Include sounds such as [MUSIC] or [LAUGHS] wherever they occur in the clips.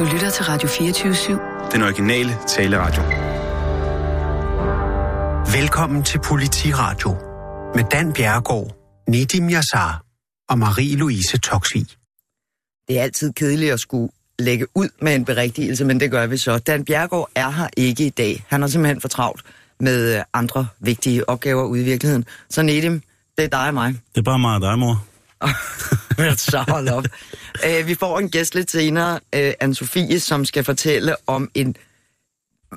Du lytter til Radio 24-7. Den originale taleradio. Velkommen til Politiradio med Dan Bjerregaard, Nedim Yassar og Marie-Louise Toksvig. Det er altid kedeligt at skulle lægge ud med en berigtigelse, men det gør vi så. Dan Bjergård er her ikke i dag. Han har simpelthen for travlt med øh, andre vigtige opgaver ude i virkeligheden. Så Nedim, det er dig og mig. Det er bare mig og dig, mor. [LAUGHS] så hold op. Uh, vi får en gæst lidt senere, uh, Anne-Sophie, som skal fortælle om en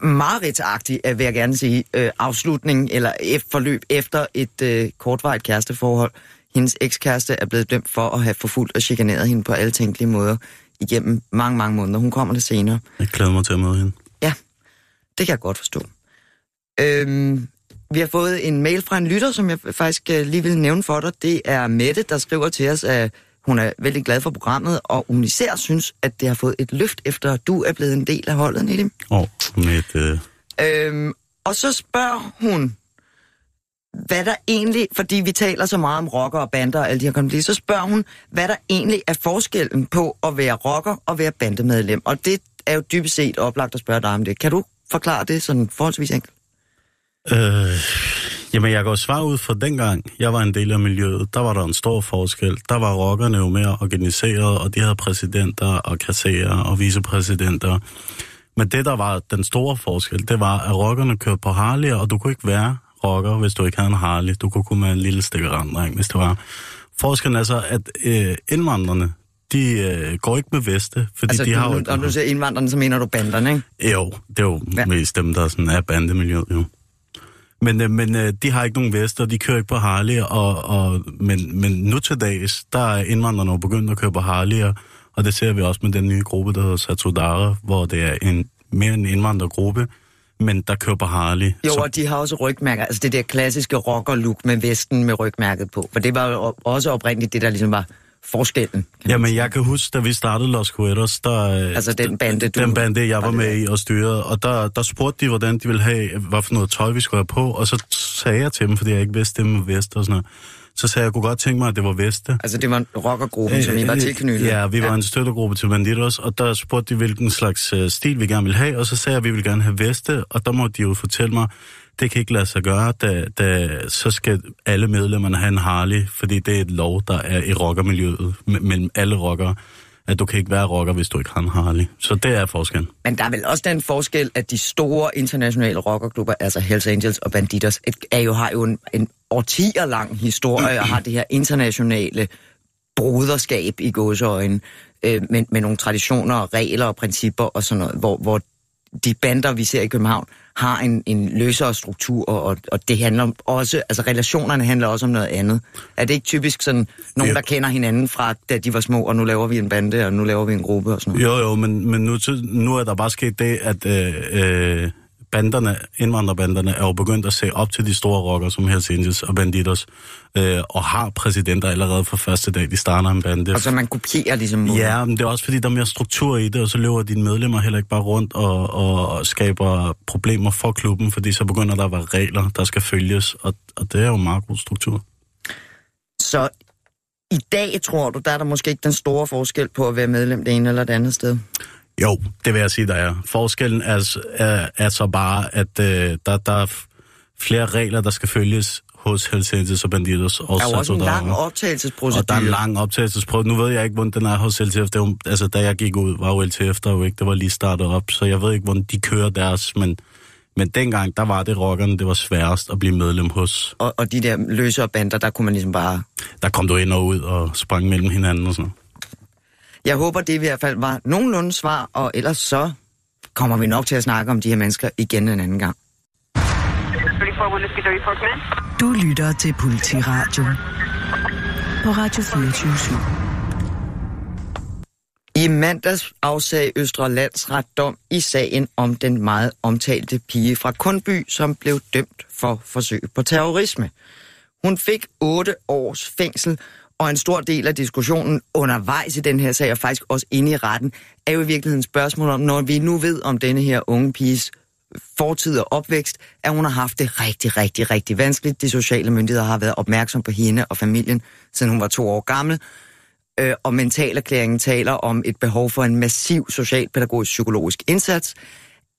mareridtsagtig, uh, vil jeg gerne sige, uh, afslutning eller et forløb efter et uh, kortvarigt kæresteforhold. Hendes ekskæreste er blevet dømt for at have forfulgt og chikaneret hende på alle tænkelige måder igennem mange, mange måneder. Hun kommer det senere. Jeg glæder mig til at møde hende. Ja, det kan jeg godt forstå. Øhm, vi har fået en mail fra en lytter, som jeg faktisk øh, lige vil nævne for dig. Det er Mette, der skriver til os, at hun er vældig glad for programmet, og hun især synes, at det har fået et løft, efter at du er blevet en del af holdet, Nedim. Åh, oh, Mette. Øhm, og så spørger hun, hvad der egentlig, fordi vi taler så meget om rocker og bander og alle de her konflikter, så spørger hun, hvad der egentlig er forskellen på at være rocker og være bandemedlem. Og det er jo dybest set oplagt at spørge dig om det. Kan du forklare det sådan forholdsvis enkelt? Øh, jamen, jeg går svar ud fra dengang, jeg var en del af miljøet. Der var der en stor forskel. Der var rockerne jo mere organiseret, og de havde præsidenter og kasserer og vicepræsidenter. Men det, der var den store forskel, det var, at rockerne kørte på Harley, og du kunne ikke være rocker, hvis du ikke havde en Harley. Du kunne kun med en lille stikkerandring, hvis det var. Forskellen er så, at øh, indvandrerne, de øh, går ikke med veste, fordi altså, de har nu, jo... Når du siger indvandrerne, så mener du banderne, ikke? Jo, det er jo ja. mest dem, der sådan er bandemiljøet, jo. Men, øh, men øh, de har ikke nogen vester, de kører ikke på Harley, og, og, men, men nu til dags, der er indvandrerne jo begyndt at køre på Harley, og det ser vi også med den nye gruppe, der hedder Satudara, hvor det er en mere en indvandrergruppe, men der kører på Harley. Jo, så... og de har også rygmærker, altså det der klassiske rocker-look med vesten med rygmærket på. For det var jo også oprindeligt det, der ligesom var forskellen. Jamen, jeg kan huske, da vi startede Los Cueros, der... Altså den bande, du... Den bande, jeg var med i og styrede, og der, der spurgte de, hvordan de ville have, hvad for noget tøj, vi skulle have på, og så sagde jeg til dem, fordi jeg ikke vidste det med vest og sådan noget, så sagde jeg, jeg kunne godt tænke mig, at det var Veste. Altså det var en rockergruppe, som I var tilknyttet? Ja, vi var ja. en støttegruppe til Banditos, og der spurgte de, hvilken slags stil vi gerne ville have, og så sagde jeg, at vi ville gerne have Veste, og der måtte de jo fortælle mig, det kan ikke lade sig gøre, da, da så skal alle medlemmerne have en Harley, fordi det er et lov, der er i rockermiljøet, mellem alle rockere at du kan ikke være rocker, hvis du ikke har en Harley. Så det er forskellen. Men der er vel også den forskel, at de store internationale rockerklubber, altså Hells Angels og Banditos, er jo, har jo en, en årtier lang historie og har det her internationale broderskab i godsøjne øh, med, med nogle traditioner, og regler og principper og sådan noget, hvor, hvor de bander, vi ser i København, har en, en løsere struktur, og, og det handler også, altså relationerne handler også om noget andet. Er det ikke typisk sådan, nogen, ja. der kender hinanden fra, da de var små, og nu laver vi en bande, og nu laver vi en gruppe og sådan noget? Jo, jo, men, men nu, nu er der bare sket det, at øh, øh, banderne, indvandrerbanderne, er jo begyndt at se op til de store rockere, som Hells Angels og Banditos, øh, og har præsidenter allerede fra første dag, de starter en bande. Og så man kopierer ligesom måden. Ja, men det er også fordi, der er mere struktur i det, og så løber dine medlemmer heller ikke bare rundt og, og skaber problemer for klubben, fordi så begynder der at være regler, der skal følges, og, og det er jo en meget god struktur. Så i dag, tror du, der er der måske ikke den store forskel på at være medlem det ene eller det andet sted? Jo, det vil jeg sige, der er. Forskellen er, er, er så bare, at øh, der, der er flere regler, der skal følges hos Angels og Banditos. Og der er jo også en lang optagelsesprocedure. Og der er en lang optagelsesprocedure. Nu ved jeg ikke, hvordan den er hos LTF. Det var, altså, da jeg gik ud, var jo LTF der jo ikke. Det var lige startet op, så jeg ved ikke, hvordan de kører deres, men... Men dengang, der var det rockerne, det var sværest at blive medlem hos. Og, og de der løsere bander, der kunne man ligesom bare... Der kom du ind og ud og sprang mellem hinanden og sådan jeg håber, det i hvert fald var nogenlunde svar, og ellers så kommer vi nok til at snakke om de her mennesker igen en anden gang. Du lytter til Politiradio på Radio 24 I mandags afsag Østre Landsret dom i sagen om den meget omtalte pige fra Kundby, som blev dømt for forsøg på terrorisme. Hun fik otte års fængsel, og en stor del af diskussionen undervejs i den her sag, og faktisk også inde i retten, er jo i virkeligheden spørgsmål om, når vi nu ved om denne her unge piges fortid og opvækst, at hun har haft det rigtig, rigtig, rigtig vanskeligt. De sociale myndigheder har været opmærksom på hende og familien, siden hun var to år gammel. øh, og mentalerklæringen taler om et behov for en massiv socialpædagogisk psykologisk indsats.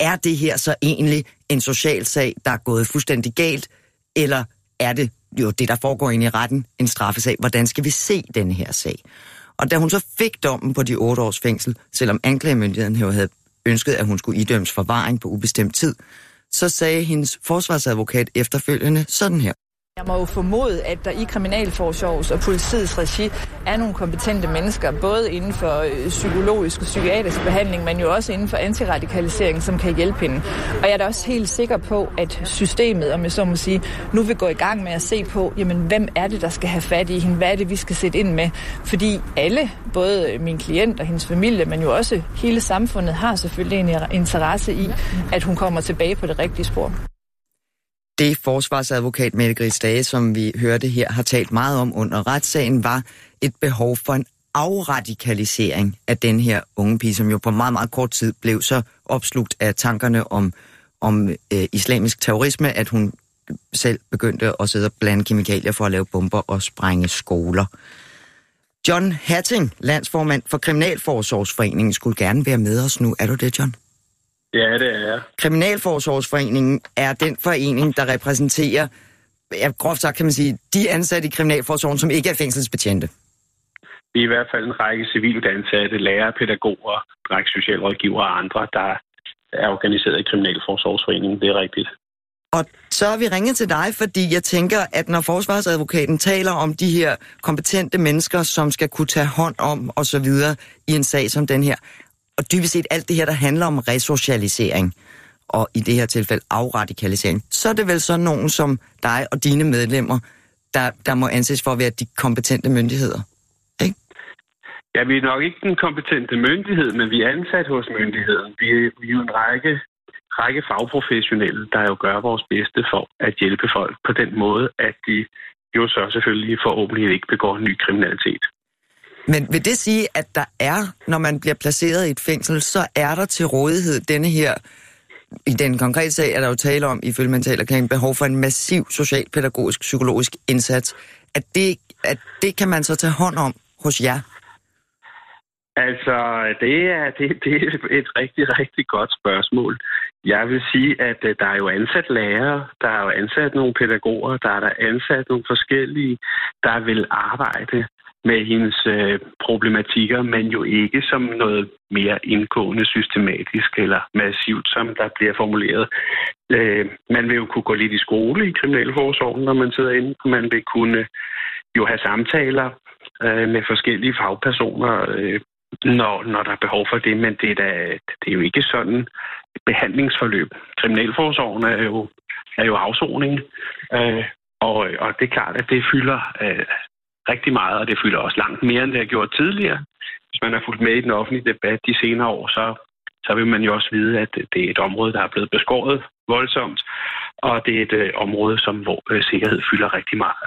Er det her så egentlig en social sag, der er gået fuldstændig galt, eller er det jo det, der foregår ind i retten, en straffesag? Hvordan skal vi se den her sag? Og da hun så fik dommen på de otte års fængsel, selvom anklagemyndigheden havde ønsket, at hun skulle idømmes forvaring på ubestemt tid, så sagde hendes forsvarsadvokat efterfølgende sådan her. Jeg må jo formode, at der i Kriminalforsorgs og politiets regi er nogle kompetente mennesker, både inden for øh, psykologisk og psykiatrisk behandling, men jo også inden for antiradikalisering, som kan hjælpe hende. Og jeg er da også helt sikker på, at systemet, om jeg så må sige, nu vil gå i gang med at se på, jamen hvem er det, der skal have fat i hende? Hvad er det, vi skal sætte ind med? Fordi alle, både min klient og hendes familie, men jo også hele samfundet, har selvfølgelig en interesse i, at hun kommer tilbage på det rigtige spor det forsvarsadvokat Mette Gris Dage, som vi hørte her, har talt meget om under retssagen, var et behov for en afradikalisering af den her unge pige, som jo på meget, meget kort tid blev så opslugt af tankerne om, om øh, islamisk terrorisme, at hun selv begyndte at sidde og blande kemikalier for at lave bomber og sprænge skoler. John Hatting, landsformand for Kriminalforsorgsforeningen, skulle gerne være med os nu. Er du det, John? Ja, det er jeg. Kriminalforsorgsforeningen er den forening, der repræsenterer, ja, groft sagt kan man sige, de ansatte i Kriminalforsorgen, som ikke er fængselsbetjente. Vi er i hvert fald en række civilt ansatte, lærere, pædagoger, række socialrådgivere og andre, der er organiseret i Kriminalforsorgsforeningen. Det er rigtigt. Og så har vi ringet til dig, fordi jeg tænker, at når forsvarsadvokaten taler om de her kompetente mennesker, som skal kunne tage hånd om osv. i en sag som den her, og dybest set alt det her, der handler om resocialisering, og i det her tilfælde afradikalisering, så er det vel sådan nogen som dig og dine medlemmer, der, der må anses for at være de kompetente myndigheder, ikke? Ja, vi er nok ikke den kompetente myndighed, men vi er ansat hos myndigheden. Vi er, vi er jo en række, række fagprofessionelle, der jo gør vores bedste for at hjælpe folk på den måde, at de jo så selvfølgelig forhåbentlig ikke begår ny kriminalitet. Men vil det sige, at der er, når man bliver placeret i et fængsel, så er der til rådighed denne her, i den konkrete sag er der jo tale om, ifølge mentalerklæringen, behov for en massiv socialpædagogisk psykologisk indsats. At det, at det kan man så tage hånd om hos jer? Altså, det er, det, det er et rigtig, rigtig godt spørgsmål. Jeg vil sige, at øh, der er jo ansat lærere, der er jo ansat nogle pædagoger, der er der ansat nogle forskellige, der vil arbejde med hendes øh, problematikker, men jo ikke som noget mere indgående systematisk eller massivt, som der bliver formuleret. Øh, man vil jo kunne gå lidt i skole i Kriminalforsorgen, når man sidder inde. Man vil kunne jo have samtaler øh, med forskellige fagpersoner, øh, når, når der er behov for det, men det er, da, det er jo ikke sådan et behandlingsforløb. Kriminalforsorgen er jo, er jo afsoning, øh, og, og det er klart, at det fylder øh, rigtig meget, og det fylder også langt mere, end det har gjort tidligere. Hvis man har fulgt med i den offentlige debat de senere år, så, så vil man jo også vide, at det er et område, der er blevet beskåret voldsomt, og det er et øh, område, som hvor øh, sikkerhed fylder rigtig meget.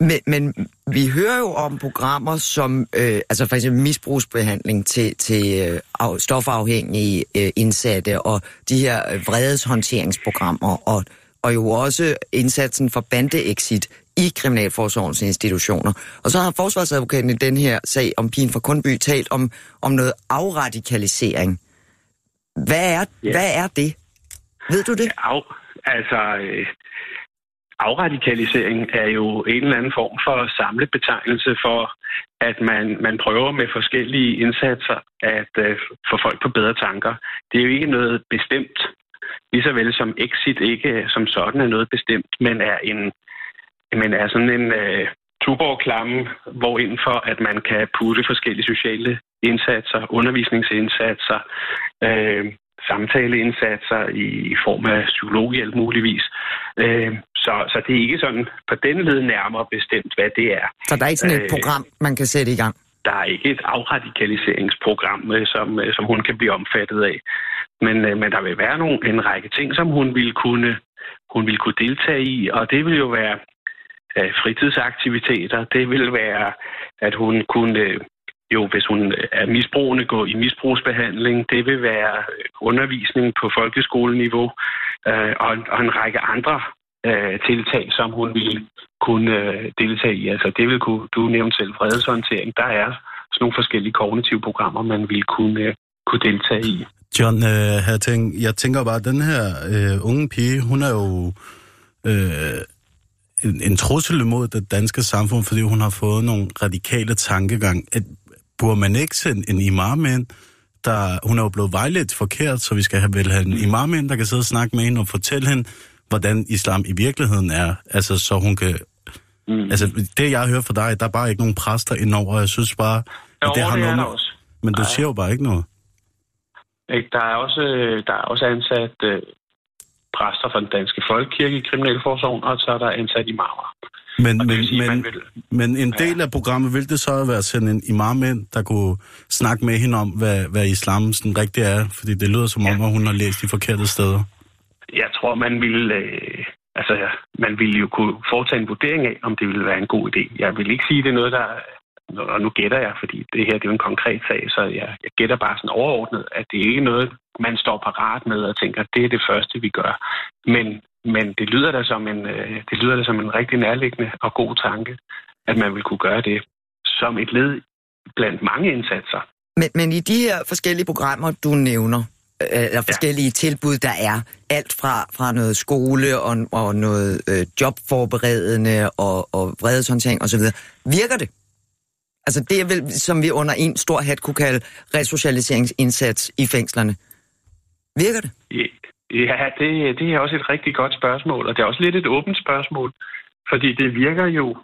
Men, men vi hører jo om programmer som øh, altså for eksempel misbrugsbehandling til, til øh, stofafhængige øh, indsatte og de her øh, vredeshåndteringsprogrammer og, og jo også indsatsen for bandeexit i Kriminalforsorgens institutioner. Og så har forsvarsadvokaten i den her sag om pigen fra Kundby talt om, om noget afradikalisering. Hvad er, yeah. hvad er det? Ved du det? Af, altså, øh, afradikalisering er jo en eller anden form for samlebetegnelse for, at man, man prøver med forskellige indsatser at øh, få folk på bedre tanker. Det er jo ikke noget bestemt, lige så vel som exit ikke som sådan er noget bestemt, men er en, men er sådan en øh, tuborgklamme, hvor indenfor at man kan putte forskellige sociale indsatser, undervisningsindsatser, øh, samtaleindsatser i, i form af psykologhjælp muligvis. Øh, så, så det er ikke sådan på den led nærmere bestemt, hvad det er. Så der er ikke sådan et øh, program, man kan sætte i gang? Der er ikke et afradikaliseringsprogram, øh, som, øh, som hun kan blive omfattet af. Men, men der vil være nogle, en række ting, som hun vil kunne hun vil kunne deltage i, og det vil jo være Øh, fritidsaktiviteter. Det vil være, at hun kunne øh, jo, hvis hun er misbrugende, gå i misbrugsbehandling. Det vil være undervisning på folkeskoleniveau øh, og, og en række andre øh, tiltag, som hun ville kunne øh, deltage i. Altså det vil kunne, du nævnte selv fredshåndtering. Der er sådan nogle forskellige kognitive programmer, man ville kunne, øh, kunne deltage i. John, øh, jeg, jeg tænker bare, at den her øh, unge pige, hun er jo øh, en, en trussel imod det danske samfund, fordi hun har fået nogle radikale tankegang. At, burde man ikke sende en imam ind, der, hun er jo blevet vejledt forkert, så vi skal have, vel have en imam ind, der kan sidde og snakke med hende og fortælle hende, hvordan islam i virkeligheden er. Altså, så hun kan... Mm. Altså, det jeg hører fra dig, der er bare ikke nogen præster indover, og jeg synes bare, at jo, det har det noget... Også. Men du siger jo bare ikke noget. Der er også, der er også ansat øh, præster fra den danske folkekirke i Kriminalforsorgen, og så er der ansat imamer. Men, men, sige, men, vil, men en del ja. af programmet, ville det så være at sende en imam ind, der kunne snakke med hende om, hvad, hvad islam sådan rigtigt er? Fordi det lyder som om, ja. at hun har læst de forkerte steder. Jeg tror, man ville, øh, altså, man ville jo kunne foretage en vurdering af, om det ville være en god idé. Jeg vil ikke sige, at det er noget, der og nu gætter jeg, fordi det her det er jo en konkret sag, så jeg, jeg gætter bare sådan overordnet, at det ikke er noget, man står parat med og tænker, det er det første, vi gør. Men, men det lyder da som en, øh, det lyder da som en rigtig nærliggende og god tanke, at man vil kunne gøre det som et led blandt mange indsatser. Men, men i de her forskellige programmer, du nævner, øh, eller forskellige ja. tilbud, der er. Alt fra, fra noget skole og, og noget øh, jobforberedende og, og vredeshåndtering osv. Virker det? Altså det er vel, som vi under en stor hat kunne kalde resocialiseringsindsats i fængslerne. Virker det? Ja, det, det er også et rigtig godt spørgsmål, og det er også lidt et åbent spørgsmål, fordi det virker jo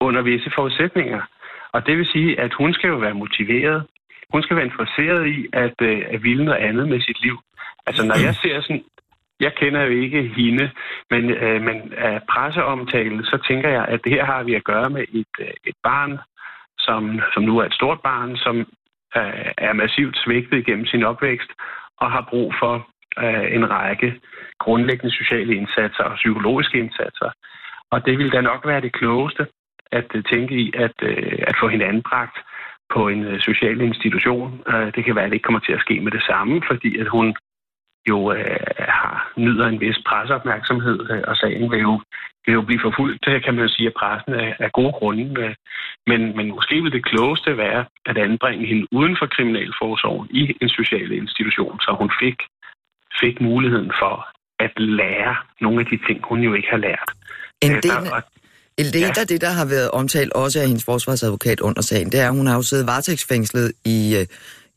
under visse forudsætninger. Og det vil sige, at hun skal jo være motiveret. Hun skal være interesseret i at, øh, at ville noget andet med sit liv. Altså når jeg ser sådan, jeg kender jo ikke hende, men, øh, men af presseomtalen, så tænker jeg, at det her har vi at gøre med et, øh, et barn, som, som nu er et stort barn, som øh, er massivt svigtet gennem sin opvækst og har brug for øh, en række grundlæggende sociale indsatser og psykologiske indsatser. Og det vil da nok være det klogeste at øh, tænke i at, øh, at få hende anbragt på en øh, social institution. Øh, det kan være, at det ikke kommer til at ske med det samme, fordi at hun jo øh, har nyder en vis presseopmærksomhed, øh, og sagen vil jo vil jo blive forfulgt, det kan man jo sige, at pressen er, er gode grunde. Øh, men, men måske vil det klogeste være at anbringe hende uden for kriminalforsorgen i en social institution, så hun fik, fik muligheden for at lære nogle af de ting, hun jo ikke har lært. En øh, del, der, en del ja. af det, der har været omtalt også af hendes forsvarsadvokat under sagen, det er, at hun har jo siddet varetægtsfængslet i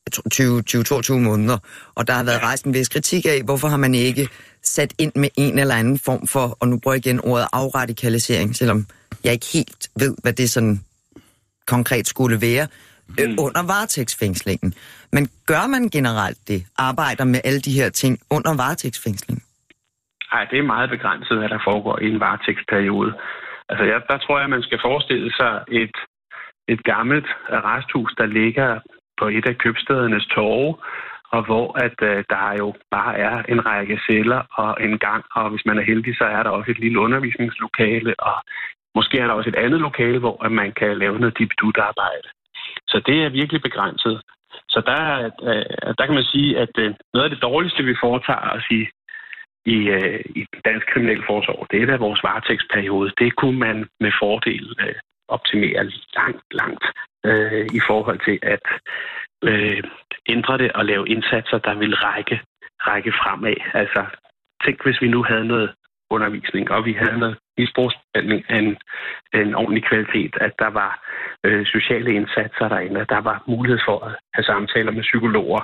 20-22 måneder, og der har været rejst en vis kritik af, hvorfor har man ikke sat ind med en eller anden form for, og nu bruger jeg igen ordet afradikalisering, selvom jeg ikke helt ved, hvad det sådan konkret skulle være, øh, mm. under varetægtsfængslingen. Men gør man generelt det? Arbejder med alle de her ting under varetægtsfængslingen? Nej, det er meget begrænset, hvad der foregår i en varetægtsperiode. Altså, jeg, der tror jeg, man skal forestille sig et, et gammelt arresthus, der ligger på et af købstedernes torve, og hvor at øh, der jo bare er en række celler og en gang, og hvis man er heldig, så er der også et lille undervisningslokale, og måske er der også et andet lokale, hvor at man kan lave noget dibidut-arbejde. Så det er virkelig begrænset. Så der, øh, der kan man sige, at øh, noget af det dårligste, vi foretager os i, i, øh, i dansk kriminalforsorg, det er da vores varetægtsperiode. Det kunne man med fordel øh, optimere langt, langt øh, i forhold til at øh, ændre det og lave indsatser, der vil række, række fremad. Altså, tænk hvis vi nu havde noget undervisning, og vi havde noget misbrugsbehandling af en, en ordentlig kvalitet, at der var øh, sociale indsatser derinde, at der var mulighed for at have samtaler med psykologer,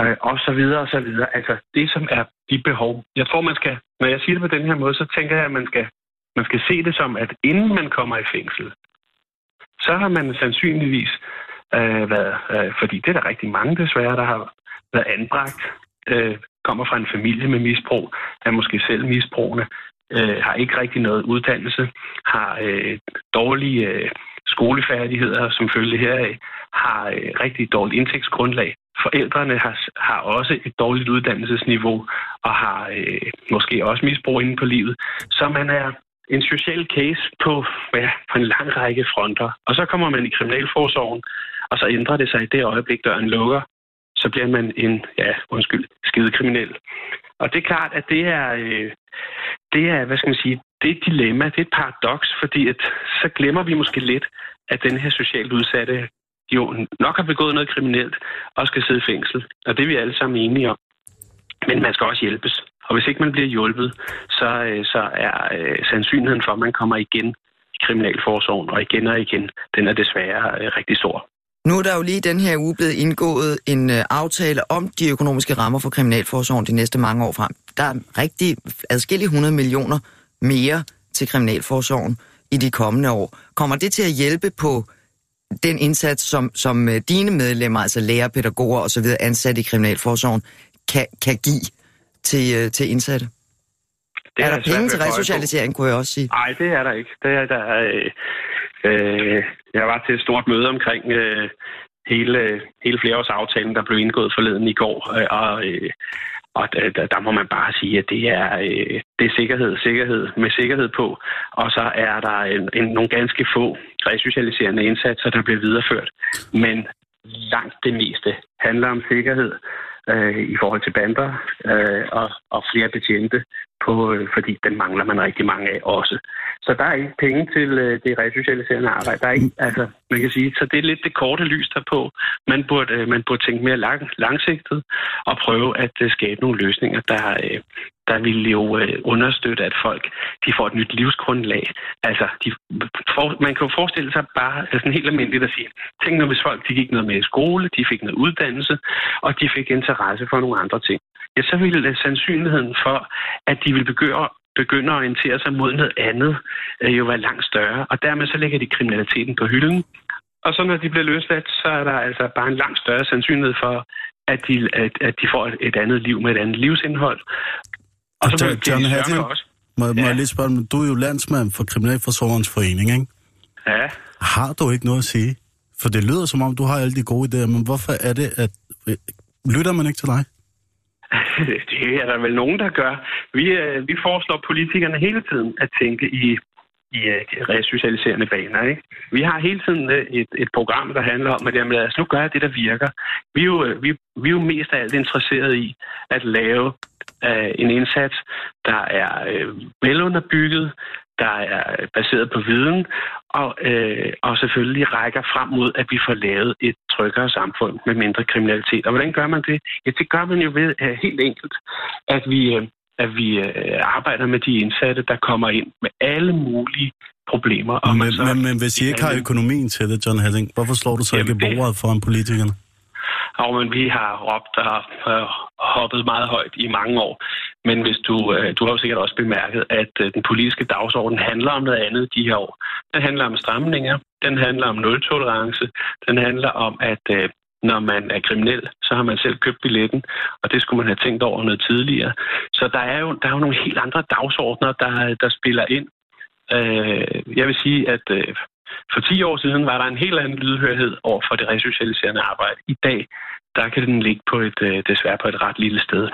øh, og så videre og så videre. Altså det, som er de behov. Jeg tror, man skal, når jeg siger det på den her måde, så tænker jeg, at man skal, man skal se det som, at inden man kommer i fængsel, så har man sandsynligvis øh, været, øh, fordi det er der rigtig mange desværre, der har været anbragt, øh, kommer fra en familie med misbrug, er måske selv misbrugende, øh, har ikke rigtig noget uddannelse, har øh, dårlige øh, skolefærdigheder som følge heraf, har øh, rigtig dårligt indtægtsgrundlag. Forældrene har, har også et dårligt uddannelsesniveau og har øh, måske også misbrug inde på livet. Så man er en social case på, ja, på en lang række fronter. Og så kommer man i kriminalforsorgen, og så ændrer det sig i det øjeblik, døren lukker. så bliver man en, ja, undskyld, skide kriminel. Og det er klart, at det er, øh, det er, hvad skal man sige, det er et dilemma, det er et paradoks, fordi at, så glemmer vi måske lidt, at den her socialt udsatte jo nok har begået noget kriminelt og skal sidde i fængsel. Og det er vi alle sammen enige om. Men man skal også hjælpes. Og hvis ikke man bliver hjulpet, så, øh, så er øh, sandsynligheden for, at man kommer igen i kriminalforsorgen og igen og igen, den er desværre øh, rigtig stor. Nu er der jo lige den her uge blevet indgået en øh, aftale om de økonomiske rammer for Kriminalforsorgen de næste mange år frem. Der er rigtig adskillige 100 millioner mere til Kriminalforsorgen i de kommende år. Kommer det til at hjælpe på den indsats, som, som øh, dine medlemmer, altså lærer, pædagoger osv., ansat i Kriminalforsorgen, kan, kan give til, øh, til indsatte? Det er, er der penge til resocialisering, kunne jeg også sige? Nej, det er der ikke. Det er der, øh, øh, jeg var til et stort møde omkring øh, hele, hele flereårsaftalen, der blev indgået forleden i går, øh, og, øh, og der, der må man bare sige, at det er, øh, det er sikkerhed, sikkerhed med sikkerhed på, og så er der en, en, nogle ganske få resocialiserende indsatser, der bliver videreført. Men langt det meste handler om sikkerhed øh, i forhold til bander øh, og, og flere betjente, på, øh, fordi den mangler man rigtig mange af også. Så der er ikke penge til øh, det resocialiserende arbejde. Der er ikke, altså, man kan sige, så det er lidt det korte lys derpå. Man burde, øh, man burde tænke mere lang, langsigtet og prøve at øh, skabe nogle løsninger, der, øh, der vil jo øh, understøtte, at folk de får et nyt livsgrundlag. Altså, de for, man kan jo forestille sig bare sådan helt almindeligt at sige, tænk nu, hvis folk de gik noget med i skole, de fik noget uddannelse, og de fik interesse for nogle andre ting. Ja, så ville øh, sandsynligheden for, at de vil begynde, begynde at orientere sig mod noget andet, øh, jo være langt større. Og dermed så lægger de kriminaliteten på hylden. Og så når de bliver løsladt, så er der altså bare en langt større sandsynlighed for, at de, at, at de får et andet liv med et andet livsindhold. Og så John, John Hattie, også. Må, må ja. jeg lige spørge, du er jo landsmand for Kriminalforsorgens Forening, ikke? Ja. Har du ikke noget at sige? For det lyder som om, du har alle de gode idéer, men hvorfor er det, at... Lytter man ikke til dig? [LAUGHS] det er der vel nogen, der gør. Vi, øh, vi foreslår politikerne hele tiden at tænke i i de resocialiserende baner. Ikke? Vi har hele tiden uh, et, et program, der handler om, at jamen, lad os nu gøre det, der virker. Vi er jo, vi, vi er jo mest af alt interesseret i at lave uh, en indsats, der er uh, velunderbygget, der er baseret på viden, og, øh, og selvfølgelig rækker frem mod, at vi får lavet et tryggere samfund med mindre kriminalitet. Og hvordan gør man det? Ja, det gør man jo ved uh, helt enkelt, at vi, uh, at vi øh, arbejder med de indsatte, der kommer ind med alle mulige problemer. Og men, så, men, men hvis I ikke har økonomien til det, John Hadding, hvorfor slår du så jamen, ikke bordet foran politikerne? Og men vi har råbt og øh, hoppet meget højt i mange år. Men hvis du, øh, du har jo sikkert også bemærket, at øh, den politiske dagsorden handler om noget andet de her år. Den handler om stramninger, den handler om nul-tolerance, den handler om, at øh, når man er kriminel, så har man selv købt billetten, og det skulle man have tænkt over noget tidligere. Så der er jo, der er jo nogle helt andre dagsordner, der, der spiller ind. Øh, jeg vil sige, at øh, for 10 år siden var der en helt anden lydhørhed over for det resocialiserende arbejde. I dag, der kan den ligge på et, øh, desværre på et ret lille sted.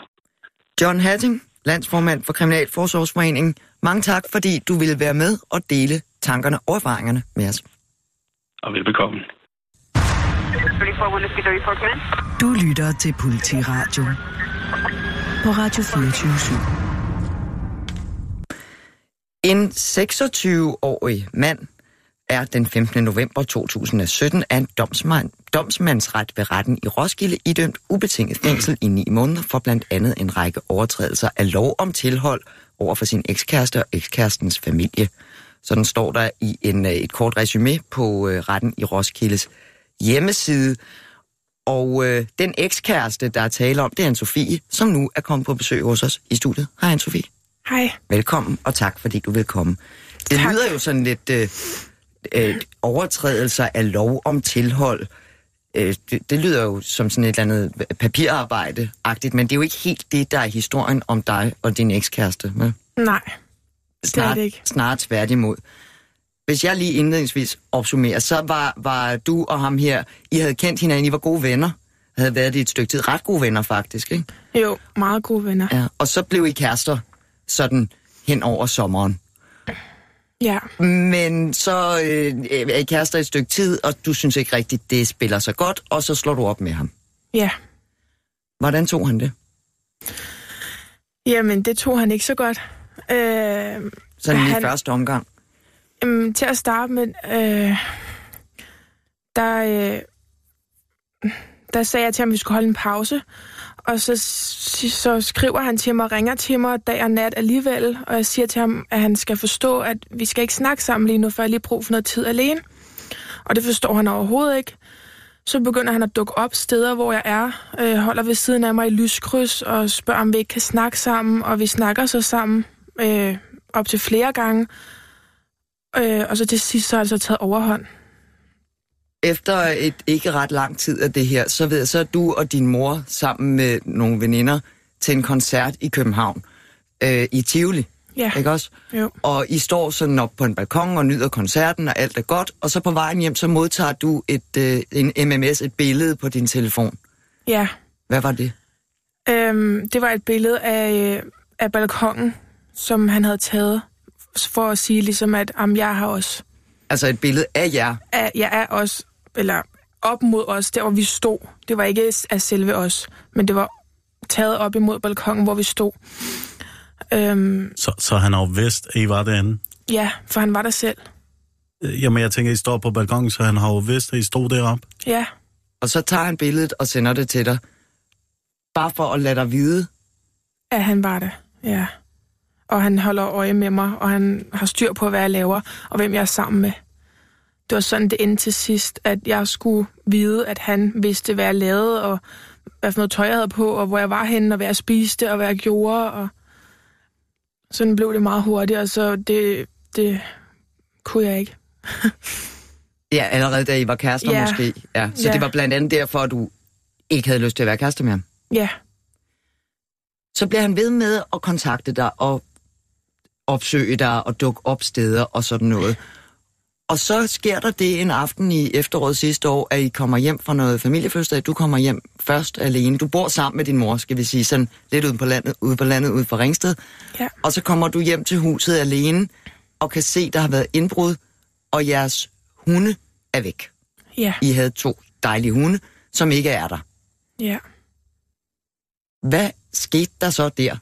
John Hatting, landsformand for Kriminalforsorgsforeningen. Mange tak, fordi du ville være med og dele tankerne og erfaringerne med os. Og velbekomme. Du lytter til Politiradio på Radio 24 En 26-årig mand er den 15. november 2017 af en domsmand, domsmandsret ved retten i Roskilde idømt ubetinget fængsel i ni måneder for blandt andet en række overtrædelser af lov om tilhold over for sin ekskæreste og ekskærestens familie. Sådan står der i en, et kort resume på øh, retten i Roskildes hjemmeside. Og øh, den ekskæreste, der er tale om, det er Anne-Sophie, som nu er kommet på besøg hos os i studiet. Hej Anne-Sophie. Hej. Velkommen, og tak fordi du vil komme. Det tak. lyder jo sådan lidt øh, øh, overtrædelser af lov om tilhold. Øh, det, det lyder jo som sådan et eller andet papirarbejde-agtigt, men det er jo ikke helt det, der er historien om dig og din ekskæreste. Med. Nej, det snart, er det ikke. Snart tværtimod. Hvis jeg lige indledningsvis opsummerer, så var, var du og ham her, I havde kendt hinanden, I var gode venner. Havde været det et stykke tid. Ret gode venner, faktisk, ikke? Jo, meget gode venner. Ja, og så blev I kærester sådan hen over sommeren. Ja. Men så øh, er I kærester et stykke tid, og du synes ikke rigtigt, det spiller så godt, og så slår du op med ham. Ja. Hvordan tog han det? Jamen, det tog han ikke så godt. Øh, Sådan i første omgang. Jamen, til at starte med, øh, der, øh, der sagde jeg til ham, at vi skulle holde en pause. Og så, så skriver han til mig og ringer til mig dag og nat alligevel. Og jeg siger til ham, at han skal forstå, at vi skal ikke snakke sammen lige nu, for jeg lige brug for noget tid alene. Og det forstår han overhovedet ikke. Så begynder han at dukke op steder, hvor jeg er, øh, holder ved siden af mig i lyskryds og spørger, om vi ikke kan snakke sammen. Og vi snakker så sammen øh, op til flere gange. Øh, og så til sidst, så har det så taget overhånd. Efter et ikke ret lang tid af det her, så ved jeg, så er du og din mor sammen med nogle veninder til en koncert i København. Øh, I Tivoli, Ja, ikke også? jo. Og I står sådan op på en balkon og nyder koncerten, og alt er godt. Og så på vejen hjem, så modtager du et, øh, en MMS, et billede på din telefon. Ja. Hvad var det? Øhm, det var et billede af, øh, af balkongen, som han havde taget for at sige ligesom, at om jeg har også, Altså et billede af jer. at jeg er også, eller op mod os, der hvor vi stod. Det var ikke af selve os, men det var taget op imod balkongen, hvor vi stod. Øhm, Så, så han har jo vidst, at I var derinde. ja, for han var der selv. Øh, Jamen, jeg tænker, I står på balkongen, så han har jo vidst, at I stod deroppe. Ja, Og så tager han billedet og sender det til dig. Bare for at lade dig vide. at han var der. Ja. Og han holder øje med mig, og han har styr på, hvad jeg laver, og hvem jeg er sammen med. Det var sådan, det endte til sidst, at jeg skulle vide, at han vidste, hvad jeg lavede, og hvad for noget tøj jeg havde på, og hvor jeg var henne, og hvad jeg spiste, og hvad jeg gjorde. Og sådan blev det meget hurtigt, og så det, det kunne jeg ikke. [LAUGHS] Ja, allerede da I var kærester Ja. måske. Ja. Så Ja. det var blandt andet derfor, at du ikke havde lyst til at være kæreste med ham. Ja, Så bliver han ved med at kontakte dig og opsøge dig og dukke op steder og sådan noget. Og så sker der det en aften i efteråret sidste år, at I kommer hjem fra noget familiefødselsdag. Du kommer hjem først alene. Du bor sammen med din mor, skal vi sige, sådan lidt ude på landet, ude på landet, ude for Ringsted. ja, Og så kommer du hjem til huset alene og kan se, der har været indbrud, og jeres hunde er væk. ja, I havde to dejlige hunde, som ikke er der. ja. Hvad skete der så der?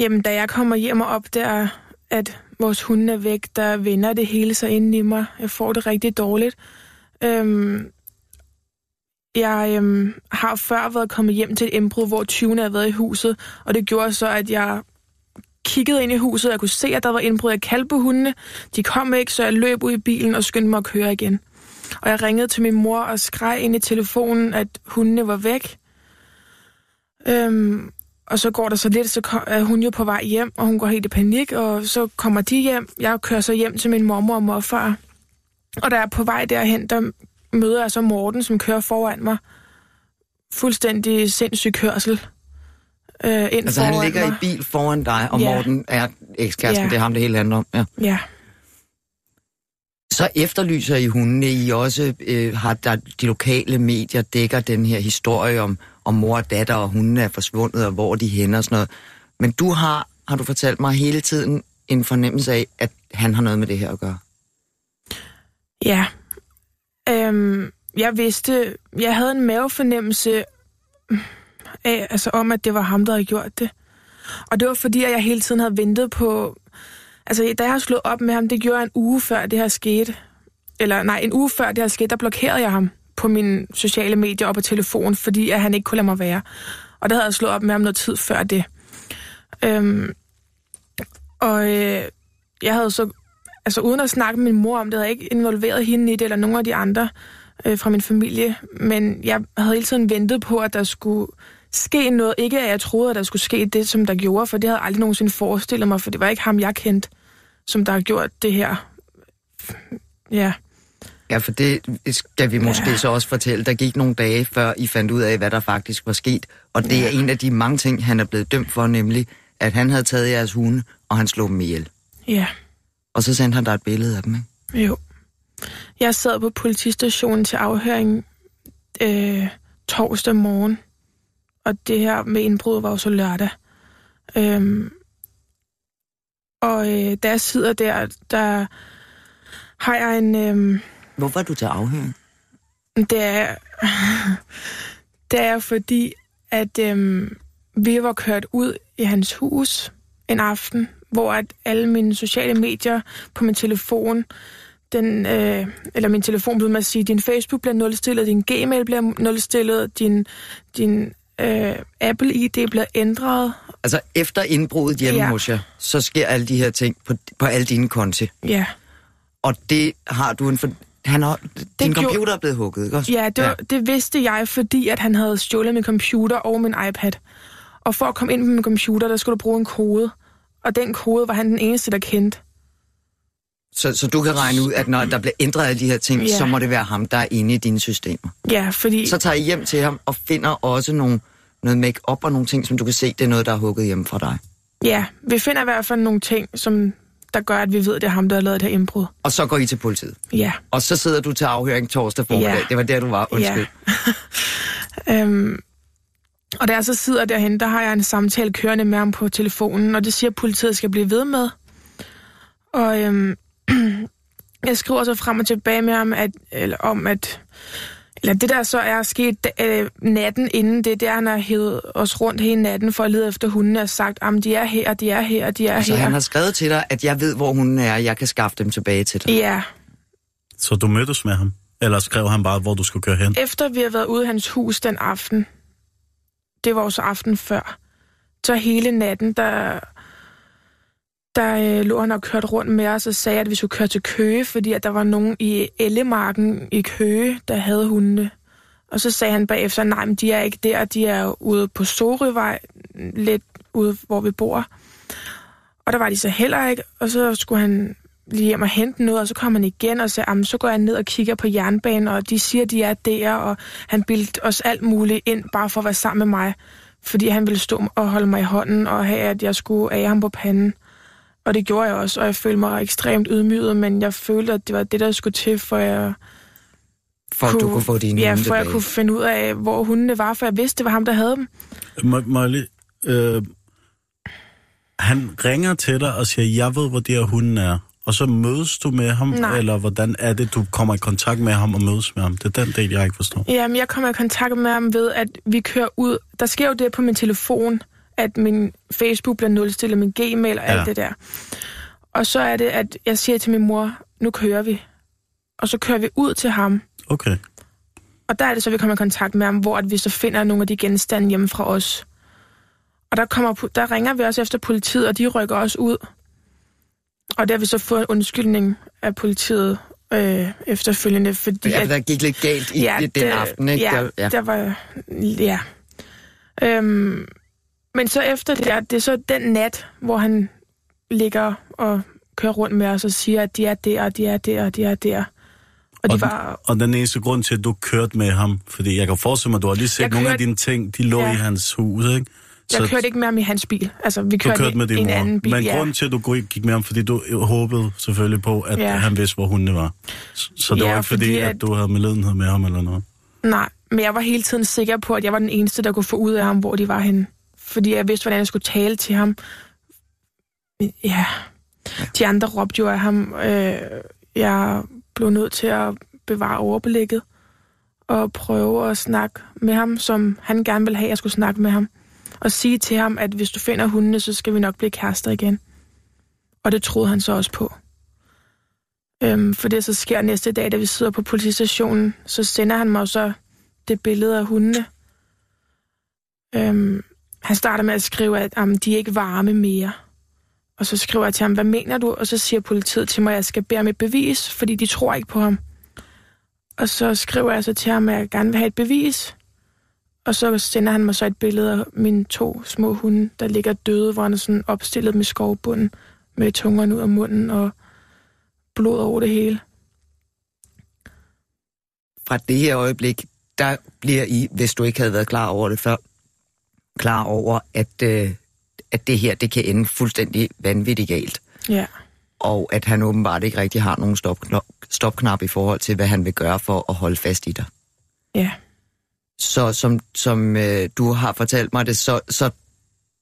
Jamen, da jeg kommer hjem og opdager, at vores hunde er væk, der vender det hele sig ind i mig. Jeg får det rigtig dårligt. Øhm, jeg øhm, har før været kommet hjem til et indbrud, hvor 20'erne havde været i huset, og det gjorde så, at jeg kiggede ind i huset, og jeg kunne se, at der var indbrud. Jeg kaldte på hundene. De kom ikke, så jeg løb ud i bilen og skyndte mig at køre igen. Og jeg ringede til min mor og skreg ind i telefonen, at hundene var væk. Øhm, og så går der så lidt, så er hun jo på vej hjem, og hun går helt i panik, og så kommer de hjem. Jeg kører så hjem til min mormor og morfar. Og der er på vej derhen, der møder jeg så Morten, som kører foran mig. Fuldstændig sindssyg kørsel. Øh, ind Altså han ligger mig. i bil foran dig, og Ja. Morten er ekskæresten, Ja. det er ham, det hele handler om. Ja. Ja, Så efterlyser I hundene, I også øh, har der, de lokale medier dækker den her historie om, om mor og datter, og hunden er forsvundet, og hvor de hænder og sådan noget. Men du har, har du fortalt mig hele tiden, en fornemmelse af, at han har noget med det her at gøre. ja. Øhm, jeg vidste, jeg havde en mavefornemmelse af, altså om, at det var ham, der havde gjort det. Og det var fordi, at jeg hele tiden havde ventet på... Altså, da jeg har slået op med ham, det gjorde jeg en uge før det her skete. Eller nej, en uge før det her skete, der blokerede jeg ham på mine sociale medier og på telefon, fordi at han ikke kunne lade mig være. Og der havde jeg slået op med ham noget tid før det. Øhm, og øh, jeg havde så... Altså, uden at snakke med min mor om det, havde jeg ikke involveret hende i det, eller nogen af de andre øh, fra min familie. Men jeg havde hele tiden ventet på, at der skulle ske noget. Ikke at jeg troede, at der skulle ske det, som der gjorde, for det havde jeg aldrig nogensinde forestillet mig, for det var ikke ham, jeg kendte, som der har gjort det her. Ja, Ja, for det skal vi måske Ja. så også fortælle. Der gik nogle dage, før I fandt ud af, hvad der faktisk var sket. Og det er en af de mange ting, han er blevet dømt for, nemlig at han havde taget jeres hunde, og han slog dem ihjel. ja, Og så sendte han dig et billede af dem, ikke? jo. Jeg sad på politistationen til afhøring øh, torsdag morgen, og det her med indbrud var jo så lørdag. Øhm, og øh, da jeg sidder der, der har jeg en... Øh, Hvorfor er du til afhøring? Det er, [LAUGHS] Det er fordi, at øhm, vi var kørt ud i hans hus en aften, hvor at alle mine sociale medier på min telefon, den, øh, eller min telefon blev man sige, din Facebook bliver nulstillet, din Gmail bliver nulstillet, din, din øh, Apple ID bliver ændret. Altså efter indbruddet hjemme ja. hos jer, så sker alle de her ting på, på alle dine konti. Ja. Og det har du en... For, han har, din gjorde, computer er blevet hugget, ikke også? Ja, det, ja, det vidste jeg, fordi at han havde stjålet min computer og min iPad. Og for at komme ind på min computer, der skulle du bruge en kode. Og den kode var han den eneste, der kendte. Så, så du kan regne ud, at når der bliver ændret alle de her ting, ja. så må det være ham, der er inde i dine systemer. Ja, fordi... Så tager I hjem til ham og finder også nogle, noget make-up og nogle ting, som du kan se, det er noget, der er hugget hjemme fra dig. Ja, vi finder i hvert fald nogle ting, som der gør, at vi ved, at det er ham, der har lavet det her indbrud. Og så går I til politiet? Ja. Og så sidder du til afhøring torsdag formiddag. Ja. Det var der, du var. Undskyld. Ja. [LAUGHS] øhm, og da jeg så sidder derhen, der har jeg en samtale kørende med ham på telefonen, og det siger, at politiet skal blive ved med. Og øhm, [CLEARS THROAT] jeg skriver så frem og tilbage med ham, at, eller om at eller det der så er sket øh, natten inden det, der han har hævet os rundt hele natten for at lede efter hunden og sagt, at de er her, de er her, de er altså, her. Så han har skrevet til dig, at jeg ved, hvor hun er, jeg kan skaffe dem tilbage til dig? Ja. Så du mødtes med ham? Eller skrev han bare, hvor du skulle køre hen? Efter vi har været ude af hans hus den aften, det var også aften før, så hele natten, der der øh, lå han og kørte rundt med os og sagde, at vi skulle køre til Køge, fordi at der var nogen i Ellemarken i Køge, der havde hundene. Og så sagde han bagefter, nej, men de er ikke der, de er ude på Sorøvej, lidt ude, hvor vi bor. Og der var de så heller ikke, og så skulle han lige hjem og hente noget, og så kom han igen og sagde, så går jeg ned og kigger på jernbanen, og de siger, de er der, og han bildte os alt muligt ind, bare for at være sammen med mig, fordi han ville stå og holde mig i hånden, og have, at jeg skulle af ham på panden. Og det gjorde jeg også, og jeg følte mig ekstremt ydmyget, men jeg følte, at det var det, der skulle til, for jeg for kunne, du kunne få dine Ja, for jeg kunne finde ud af, hvor hundene var, for jeg vidste, det var ham, der havde dem. Molly, øh, han ringer til dig og siger, jeg ved, hvor de her hunde er. Og så mødes du med ham, Nej. eller hvordan er det, du kommer i kontakt med ham og mødes med ham? Det er den del, jeg ikke forstår. Jamen, jeg kommer i kontakt med ham ved, at vi kører ud. Der sker jo det på min telefon, at min Facebook bliver nulstillet, min Gmail og ja. alt det der. Og så er det, at jeg siger til min mor, nu kører vi. Og så kører vi ud til ham. Okay. Og der er det så, vi kommer i kontakt med ham, hvor at vi så finder nogle af de genstande hjemme fra os. Og der, kommer, der ringer vi også efter politiet, og de rykker os ud. Og der har vi så fået en undskyldning af politiet øh, efterfølgende, fordi... Ja, der gik lidt galt i ja, den det, aften, ikke? Ja, der, ja, der var... Ja. Øhm, men så efter det, er, det er så den nat, hvor han ligger og kører rundt med os og siger, at de er der, og de er der, og de er der. Og, og, de var... og den eneste grund til, at du kørte med ham, fordi jeg kan forestille mig, at du har lige set jeg nogle kørte... af dine ting, de lå ja. i hans hus, ikke? Så... Jeg kørte ikke med ham i hans bil. Altså, vi kørte, kørte med, din en mor. anden bil, Men ja. grunden til, at du gik med ham, fordi du håbede selvfølgelig på, at ja. han vidste, hvor hundene var. Så det ja, var ikke fordi, fordi at... at du havde medledenhed med ham eller noget? Nej, men jeg var hele tiden sikker på, at jeg var den eneste, der kunne få ud af ham, hvor de var henne fordi jeg vidste, hvordan jeg skulle tale til ham. Ja, de andre råbte jo af ham. Øh, jeg blev nødt til at bevare overblikket og prøve at snakke med ham, som han gerne ville have, at jeg skulle snakke med ham. Og sige til ham, at hvis du finder hundene, så skal vi nok blive kærester igen. Og det troede han så også på. Øhm, for det så sker næste dag, da vi sidder på politistationen, så sender han mig så det billede af hundene. Øhm, han starter med at skrive, at um, de er ikke varme mere. Og så skriver jeg til ham, hvad mener du? Og så siger politiet til mig, at jeg skal bære mit bevis, fordi de tror ikke på ham. Og så skriver jeg så til ham, at jeg gerne vil have et bevis. Og så sender han mig så et billede af mine to små hunde, der ligger døde, hvor han er sådan opstillet med skovbunden, med tungerne ud af munden og blod over det hele. Fra det her øjeblik, der bliver I, hvis du ikke havde været klar over det før, klar over, at, øh, at det her det kan ende fuldstændig vanvittigt galt. Ja. Og at han åbenbart ikke rigtig har nogen stopknap, stopknap i forhold til, hvad han vil gøre for at holde fast i dig. Ja. Så som, som øh, du har fortalt mig det, så, så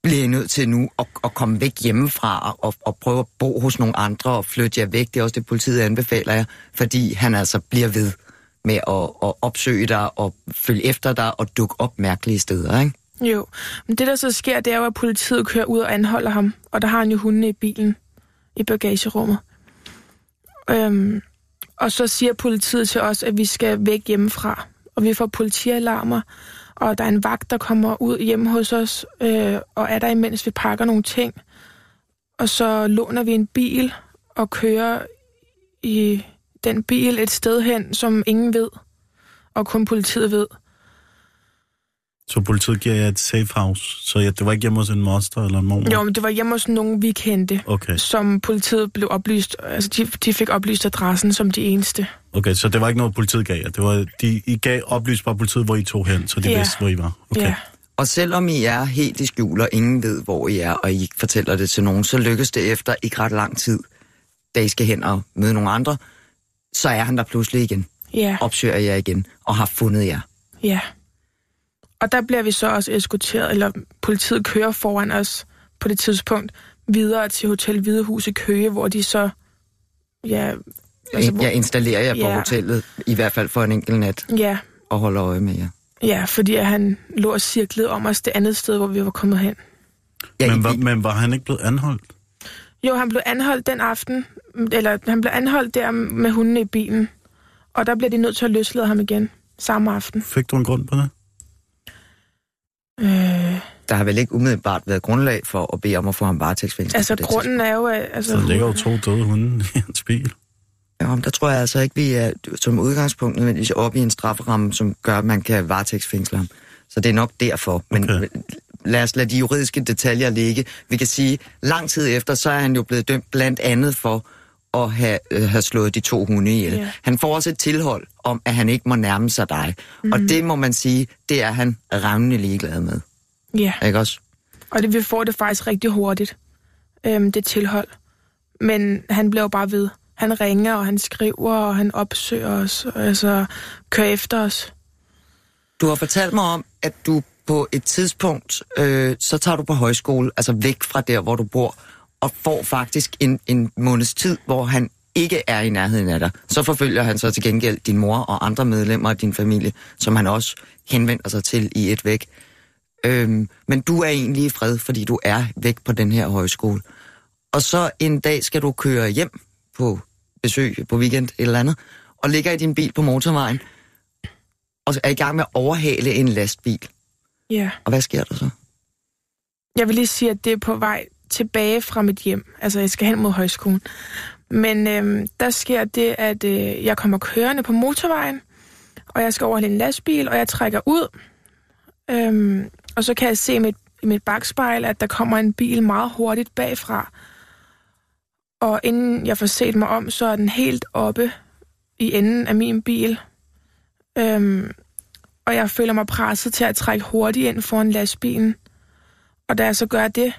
bliver I nødt til nu at, at komme væk hjemmefra og, og prøve at bo hos nogle andre og flytte jer væk. Det er også det, politiet anbefaler jer, fordi han altså bliver ved. med at, at opsøge dig og følge efter dig og dukke op mærkelige steder, ikke? Jo, men det der så sker, det er jo, at politiet kører ud og anholder ham, og der har han jo hundene i bilen, i bagagerummet. Øhm, og så siger politiet til os, at vi skal væk hjemmefra, og vi får politialarmer, og der er en vagt, der kommer ud hjemme hos os, øh, og er der imens vi pakker nogle ting. Og så låner vi en bil og kører i den bil et sted hen, som ingen ved, og kun politiet ved. Så politiet giver jer et safe house? Så ja, det var ikke hjemme hos en moster eller en mor? Jo, men det var hjemme hos nogen, vi kendte, Okay. som politiet blev oplyst, altså de, de fik oplyst adressen som de eneste. Okay, så det var ikke noget, politiet gav jer? Det var, de, I gav oplyst bare politiet, hvor I tog hen, så de Ja. vidste, hvor I var? Okay. Ja, Og selvom I er helt i skjul, og ingen ved, hvor I er, og I ikke fortæller det til nogen, så lykkes det efter ikke ret lang tid, da I skal hen og møde nogle andre, så er han der pludselig igen, ja, opsøger jer igen, og har fundet jer. ja. Og der bliver vi så også eskorteret, eller politiet kører foran os på det tidspunkt, videre til Hotel Hvidehus i Køge, hvor de så, ja, altså, hvor, Jeg installerer jer på Ja. hotellet, i hvert fald for en enkelt nat, ja, og holder øje med jer. ja, fordi at han lå og cirklede om os det andet sted, hvor vi var kommet hen. Ja, Men, var, men var han ikke blevet anholdt? Jo, han blev anholdt den aften, eller han blev anholdt der med hundene i bilen, og der bliver de nødt til at løslade ham igen samme aften. Fik du en grund på det? Øh, der har vel ikke umiddelbart været grundlag for at bede om at få ham varetægtsfængslet. altså, grunden er jo... at- Altså, Der ligger jo to døde hunde i hans bil. Ja, men der tror jeg altså ikke, vi er som udgangspunkt nødvendigvis oppe i en strafferamme, som gør, at man kan varetægtsfængsle ham. Så det er nok derfor. Men Okay. lad os lade de juridiske detaljer ligge. Vi kan sige, lang tid efter, så er han jo blevet dømt blandt andet for at have, øh, have slået de to hunde ihjel. Ja. Han får også et tilhold om, at han ikke må nærme sig dig. Mm. Og det må man sige, det er han revnende ligeglad med. Ja, Ikke også? og det, vi får det faktisk rigtig hurtigt, øhm, det tilhold. Men han bliver jo bare ved. Han ringer, og han skriver, og han opsøger os, og altså kører efter os. Du har fortalt mig om, at du på et tidspunkt, øh, så tager du på højskole, altså væk fra der, hvor du bor, og får faktisk en, en måneds tid, hvor han ikke er i nærheden af dig. Så forfølger han så til gengæld din mor og andre medlemmer af din familie, som han også henvender sig til i et væk. Øhm, men du er egentlig i fred, fordi du er væk på den her højskole. Og så en dag skal du køre hjem på besøg på weekend eller andet, og ligger i din bil på motorvejen, og er i gang med at overhale en lastbil. Ja. Og hvad sker der så? Jeg vil lige sige, at det er på vej tilbage fra mit hjem. Altså, jeg skal hen mod højskolen. Men øh, der sker det, at øh, jeg kommer kørende på motorvejen, og jeg skal overhale en lastbil, og jeg trækker ud. Øh, og så kan jeg se i mit, i mit bagspejl, at der kommer en bil meget hurtigt bagfra. Og inden jeg får set mig om, så er den helt oppe i enden af min bil. Øhm, og jeg føler mig presset til at trække hurtigt ind foran lastbilen. Og da jeg så gør det,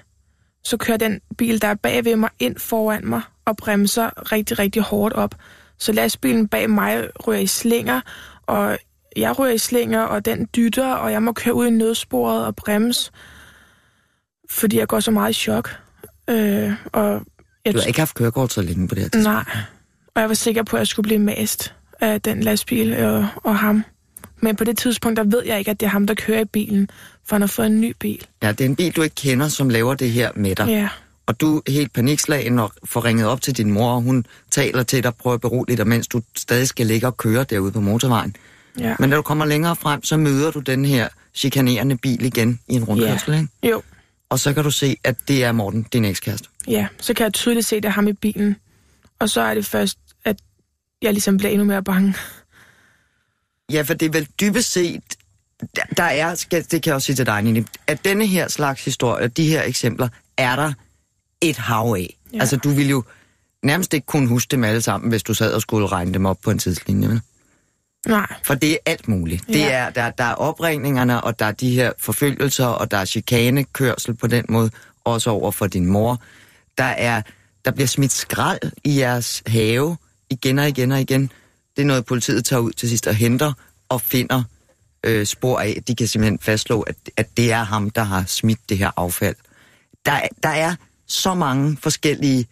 så kører den bil, der er bagved mig, ind foran mig og bremser rigtig, rigtig hårdt op. Så lastbilen bag mig rører i slinger, og jeg rører i slinger, og den dytter, og jeg må køre ud i nødsporet og bremse, fordi jeg går så meget i chok. Øh, og jeg Du har ikke haft kørekort så længe på det her tidspunkt. Nej, og jeg var sikker på, at jeg skulle blive mast af den lastbil og, og ham. Men på det tidspunkt, der ved jeg ikke, at det er ham, der kører i bilen, for han har fået en ny bil. Ja, det er en bil, du ikke kender, som laver det her med dig. Ja, Og du er helt panikslagen og får ringet op til din mor, og hun taler til dig, prøver at berolige dig, mens du stadig skal ligge og køre derude på motorvejen. ja. Men da du kommer længere frem, så møder du den her chikanerende bil igen i en rundkørsel, ikke? Jo, Og så kan du se, at det er Morten, din ekskæreste. ja. Så kan jeg tydeligt se, at det er ham i bilen. Og så er det først, at jeg ligesom bliver endnu mere bange. Ja, for det er vel dybest set, der, der er, skal, det kan jeg også sige til dig, Nini, at denne her slags historie, de her eksempler, er der et hav af. Ja. Altså, du vil jo nærmest ikke kunne huske dem alle sammen, hvis du sad og skulle regne dem op på en tidslinje, vel? Nej, For det er alt muligt. Ja. Det er, der, der er opringningerne, og der er de her forfølgelser, og der er chikanekørsel på den måde, også over for din mor. Der er, der bliver smidt skrald i jeres have igen og igen og igen. Det er noget, politiet tager ud til sidst og henter og finder øh, spor af. De kan simpelthen fastslå, at, at det er ham, der har smidt det her affald. Der, er- der er så mange forskellige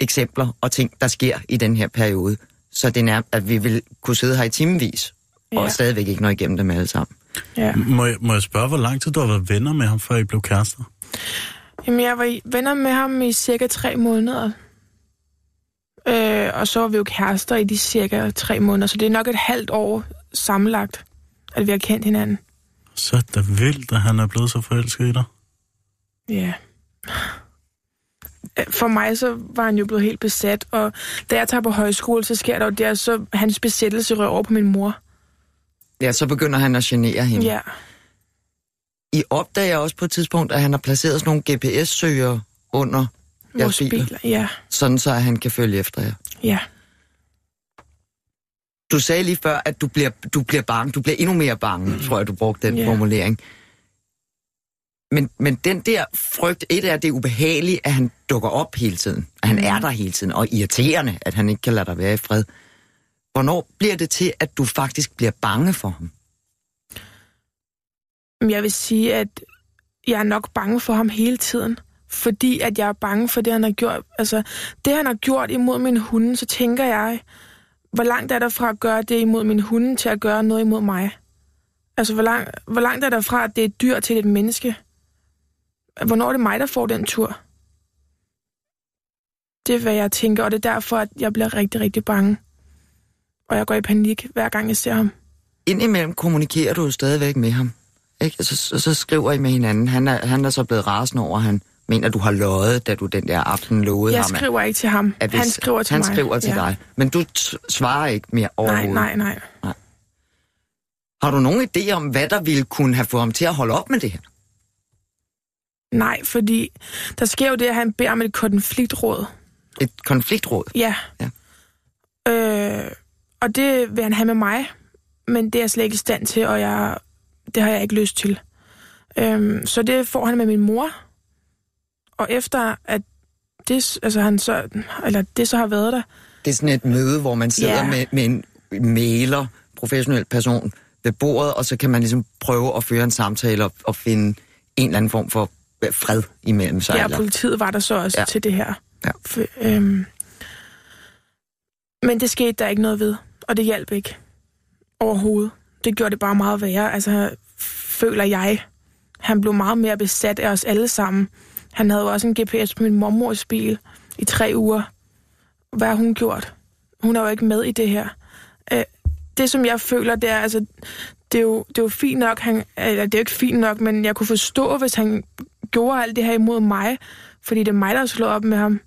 eksempler og ting, der sker i den her periode, så det er at vi vil kunne sidde her i timevis, ja. og stadigvæk ikke nå igennem dem alle sammen. Ja. Må, jeg, må jeg spørge, hvor lang tid du har været venner med ham, før I blev kærester? Jamen, jeg var venner med ham i cirka tre måneder. Øh, og så var vi jo kærester i de cirka tre måneder, så det er nok et halvt år sammenlagt, at vi har kendt hinanden. Så er det da vildt, at han er blevet så forelsket i dig. Ja. For mig så var han jo blevet helt besat, og da jeg tager på højskole, så sker der jo der, så hans besættelse rører over på min mor. Ja, så begynder han at genere hende. Ja. I opdager også på et tidspunkt, at han har placeret sådan nogle GPS-søger under Vores bil. biler. Ja. Sådan så, at han kan følge efter jer. Ja. Du sagde lige før, at du bliver, du bliver bange. Du bliver endnu mere bange, mm. tror jeg, du brugte den yeah. formulering. Men, men den der frygt, et er det ubehagelige, at han dukker op hele tiden. At han mm. er der hele tiden, og irriterende, at han ikke kan lade dig være i fred. Hvornår bliver det til, at du faktisk bliver bange for ham? Jeg vil sige, at jeg er nok bange for ham hele tiden. Fordi at jeg er bange for det, han har gjort. Altså, det han har gjort imod min hunde, så tænker jeg, hvor langt er der fra at gøre det imod min hunde, til at gøre noget imod mig? Altså, hvor, lang, hvor langt er der fra, at det er et dyr til et menneske? Hvornår er det mig, der får den tur? Det er, hvad jeg tænker, og det er derfor, at jeg bliver rigtig, rigtig bange. Og jeg går i panik, hver gang jeg ser ham. Indimellem kommunikerer du stadigvæk med ham. Ikke? Så, så, så skriver I med hinanden. Han er, han er så blevet rasende over, han mener, du har løjet, da du den der aften lovede jeg ham. Jeg skriver ikke til ham. Hvis, han skriver til han mig. Han skriver til ja. dig. Men du svarer ikke mere overhovedet? Nej, nej, nej, nej. Har du nogen idé om, hvad der ville kunne have fået ham til at holde op med det her? Nej, fordi der sker jo det, at han beder om et konfliktråd. Et konfliktråd? Ja. ja. Øh, og det vil han have med mig, men det er jeg slet ikke i stand til, og jeg, det har jeg ikke lyst til. Øh, så det får han med min mor, og efter at det, altså han så, eller det så har været der... Det er sådan et møde, hvor man sidder ja. med, med en mailer, professionel person, ved bordet, og så kan man ligesom prøve at føre en samtale og, og finde en eller anden form for fred imellem sig. Ja, eller? politiet var der så også ja. til det her. Ja. For, øhm, men det skete der ikke noget ved, og det hjalp ikke overhovedet. Det gjorde det bare meget værre. Altså, føler jeg, han blev meget mere besat af os alle sammen. Han havde jo også en GPS på min mormors bil i tre uger. Hvad har hun gjort? Hun er jo ikke med i det her. Øh, det, som jeg føler, det er, altså, det er jo, det er jo fint nok, han, eller det er jo ikke fint nok, men jeg kunne forstå, hvis han gjorde alt det her imod mig, fordi det er mig, der har slået op med ham.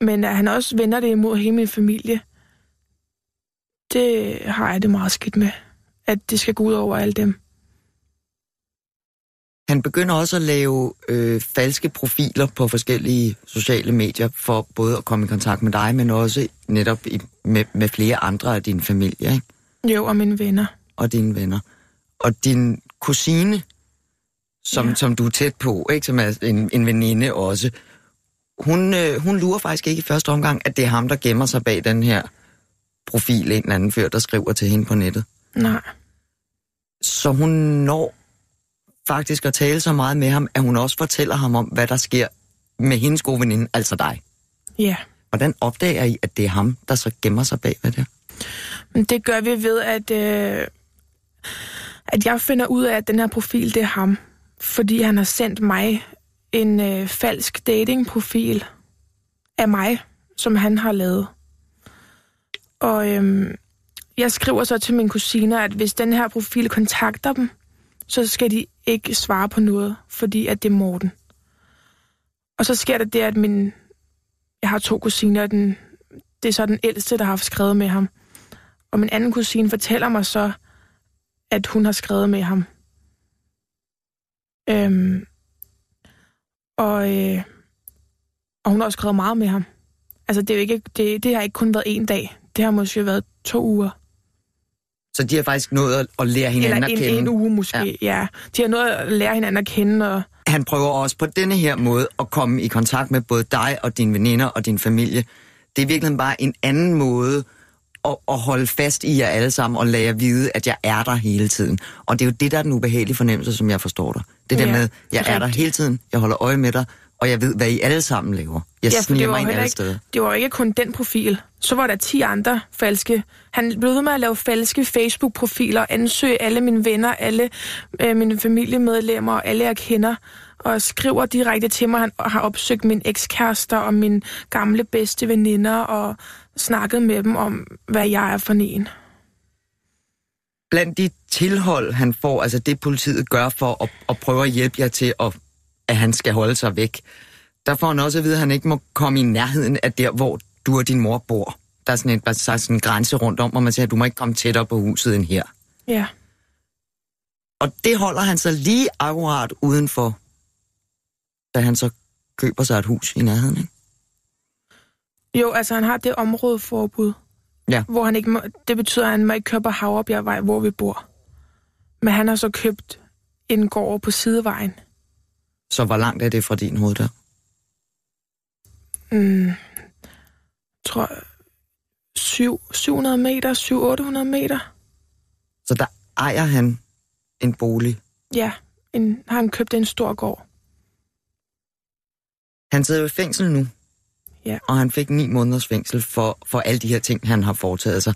Men at han også vender det imod hele min familie, det har jeg det meget skidt med. At det skal gå ud over alle dem. Han begynder også at lave øh, falske profiler på forskellige sociale medier for både at komme i kontakt med dig, men også netop i, med, med flere andre af din familie, ikke? Jo, og mine venner. Og dine venner. Og din kusine, som, ja. som du er tæt på, ikke? som er en, en veninde også, hun, øh, hun lurer faktisk ikke i første omgang, at det er ham, der gemmer sig bag den her profil, en eller anden fyr, der skriver til hende på nettet. Nej. Så hun når faktisk at tale så meget med ham, at hun også fortæller ham om, hvad der sker med hendes gode veninde, altså dig. Ja. Hvordan opdager I, at det er ham, der så gemmer sig bag ved det? Det gør vi ved, at, øh, at jeg finder ud af, at den her profil, det er ham. Fordi han har sendt mig en øh, falsk datingprofil af mig, som han har lavet. Og øh, jeg skriver så til min kusiner, at hvis den her profil kontakter dem, så skal de ikke svare på noget, fordi at det er Morten. Og så sker der det, at min... Jeg har to kusiner, den, det er så den ældste, der har skrevet med ham. Og min anden kusine fortæller mig så, at hun har skrevet med ham. Øhm, og, øh, og hun har også skrevet meget med ham. Altså, det, er jo ikke, det, det har ikke kun været en dag. Det har måske været to uger. Så de har faktisk nået at, at lære hinanden Eller en, at kende? en uge måske, ja. ja. De har nået at lære hinanden at kende. Og... Han prøver også på denne her måde at komme i kontakt med både dig og dine veninder og din familie. Det er virkelig bare en anden måde at, at holde fast i jer alle sammen og lade jer vide, at jeg er der hele tiden. Og det er jo det, der er den ubehagelige fornemmelse, som jeg forstår dig. Det der ja, med, jeg er der hele tiden, jeg holder øje med dig, og jeg ved, hvad I alle sammen laver. Jeg Ja, sniger var mig ind alle ikke- steder. Det var ikke kun den profil. Så var der 10 andre falske. Han blev ved med at lave falske Facebook-profiler, ansøge alle mine venner, alle øh, mine familiemedlemmer, og alle jeg kender, og skriver direkte til mig, han har opsøgt min ekskærester og mine gamle bedste veninder, og snakket med dem om, hvad jeg er for en. Blandt de tilhold, han får, altså det politiet gør for at, at prøve at hjælpe jer til, at, at han skal holde sig væk, der får han også at vide, at han ikke må komme i nærheden af der, hvor du og din mor bor. Der er sådan en, der er sådan en grænse rundt om, hvor man siger, at du må ikke komme tættere på huset end her. Ja, Og det holder han så lige akkurat udenfor, da han så køber sig et hus i nærheden. Ikke? jo, altså han har det områdeforbud, Ja. hvor han ikke må, det betyder, at han må ikke køre på Havrebjergvej, hvor vi bor. Men han har så købt en gård på sidevejen. Så hvor langt er det fra din hoveddør? mm, tror jeg, syv- 700 meter, 700-800 meter. Så der ejer han en bolig. Ja, en, har han købt en stor gård. Han sidder jo i fængsel nu. Ja. Og han fik ni måneders fængsel for, for alle de her ting, han har foretaget sig.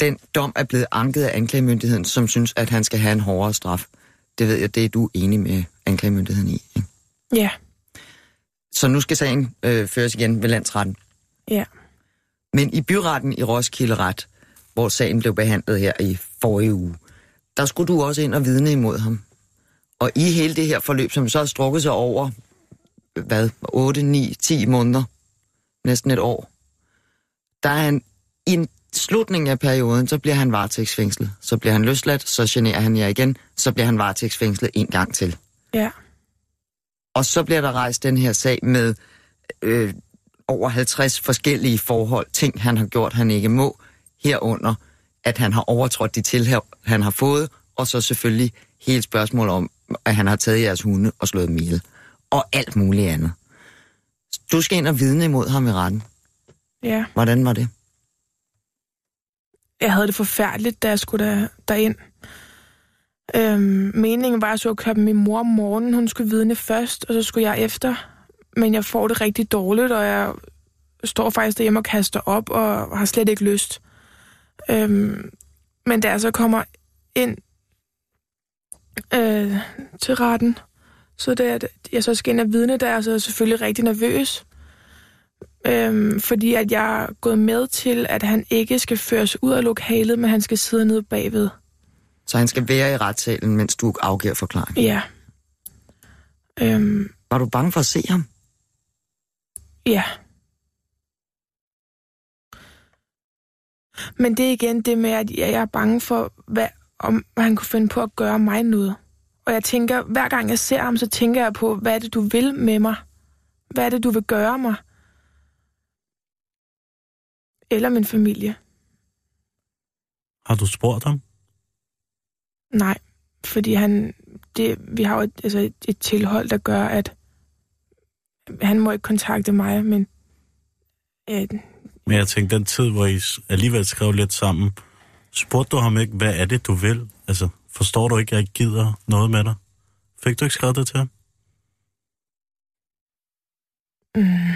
Den dom er blevet anket af anklagemyndigheden, som synes, at han skal have en hårdere straf. Det ved jeg, det er du enig med anklagemyndigheden i. Ikke? Ja, Så nu skal sagen øh, føres igen ved landsretten. ja, Men i byretten i Roskilde Ret, hvor sagen blev behandlet her i forrige uge, der skulle du også ind og vidne imod ham. Og i hele det her forløb, som så har strukket sig over, hvad, 8, 9, 10 måneder, næsten et år, der er han, en slutning af perioden, så bliver han varetægtsfængslet. Så bliver han løsladt, så generer han jer igen, så bliver han varetægtsfængslet en gang til. ja, Og så bliver der rejst den her sag med øh, over 50 forskellige forhold, ting han har gjort, han ikke må, herunder, at han har overtrådt de tilhæv, han har fået, og så selvfølgelig hele spørgsmålet om, at han har taget jeres hunde og slået dem ihjel, og alt muligt andet. Du skal ind og vidne imod ham i retten. ja. Hvordan var det? Jeg havde det forfærdeligt, da jeg skulle der, derind. Øhm, meningen var, at jeg skulle køre min mor om morgenen. Hun skulle vidne først, og så skulle jeg efter. Men jeg får det rigtig dårligt, og jeg står faktisk derhjemme og kaster op, og har slet ikke lyst. Øhm, men da jeg så kommer ind øh, til retten, så det, at jeg så skal ind og vidne, der er jeg så selvfølgelig rigtig nervøs. Øhm, fordi at jeg er gået med til, at han ikke skal føres ud af lokalet, men han skal sidde nede bagved. Så han skal være i retssalen, mens du afgiver forklaring. Ja. Øhm, Var du bange for at se ham? ja. Men det er igen det med, at jeg er bange for, hvad, om han kunne finde på at gøre mig noget. Og jeg tænker, hver gang jeg ser ham, så tænker jeg på, hvad er det, du vil med mig? Hvad er det, du vil gøre mig? Eller min familie. Har du spurgt ham? Nej, fordi han, det, vi har jo et, altså et, et tilhold, der gør, at han må ikke kontakte mig, men øh, Men jeg tænkte, den tid, hvor I alligevel skrev lidt sammen, spurgte du ham ikke, hvad er det, du vil? Altså, forstår du ikke, at jeg gider noget med dig? Fik du ikke skrevet det til ham? mm,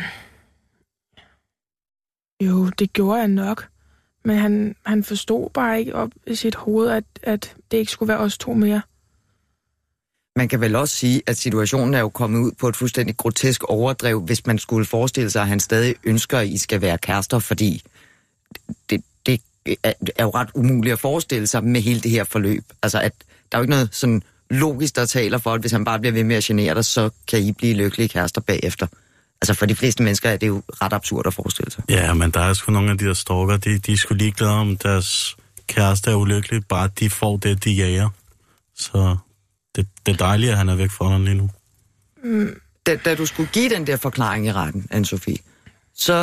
jo, det gjorde jeg nok. Men han, han forstod bare ikke op i sit hoved, at, at det ikke skulle være os to mere. Man kan vel også sige, at situationen er jo kommet ud på et fuldstændig grotesk overdrev, hvis man skulle forestille sig, at han stadig ønsker, at I skal være kærester, fordi det, det er jo ret umuligt at forestille sig med hele det her forløb. Altså, at der er jo ikke noget sådan logisk, der taler for, at hvis han bare bliver ved med at genere dig, så kan I blive lykkelige kærester bagefter. Altså, for de fleste mennesker er det jo ret absurd at forestille sig. Ja, men der er sgu nogle af de der stalker, de, de er sgu ligeglade om deres kæreste er ulykkelig, bare de får det, de jager. Så det, det er dejligt, at han er væk fra dig lige nu. da, da du skulle give den der forklaring i retten, Anne-Sophie, så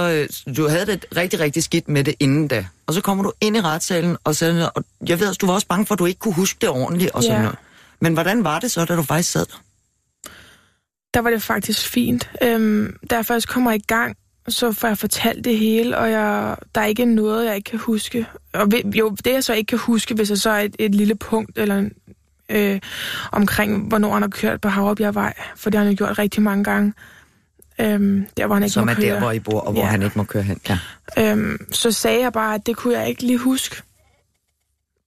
øh, du havde det rigtig, rigtig skidt med det inden da. Og så kommer du ind i retssalen, og, så, og jeg ved også, du var også bange for, at du ikke kunne huske det ordentligt. Og sådan Ja. noget. Men hvordan var det så, da du faktisk sad der? Der var det faktisk fint. Øhm, da jeg først kommer i gang, så får jeg fortalt det hele, og jeg, der er ikke noget, jeg ikke kan huske. Og ved- jo, det jeg så ikke kan huske, hvis jeg så er et, et lille punkt, eller øh, omkring, hvornår han har kørt på Havrebjergvej, for det har han jo gjort rigtig mange gange. Øhm, der, hvor han ikke Som må er køre. der, hvor I bor, og hvor Ja. han ikke må køre hen. Ja. Øhm, så sagde jeg bare, at det kunne jeg ikke lige huske.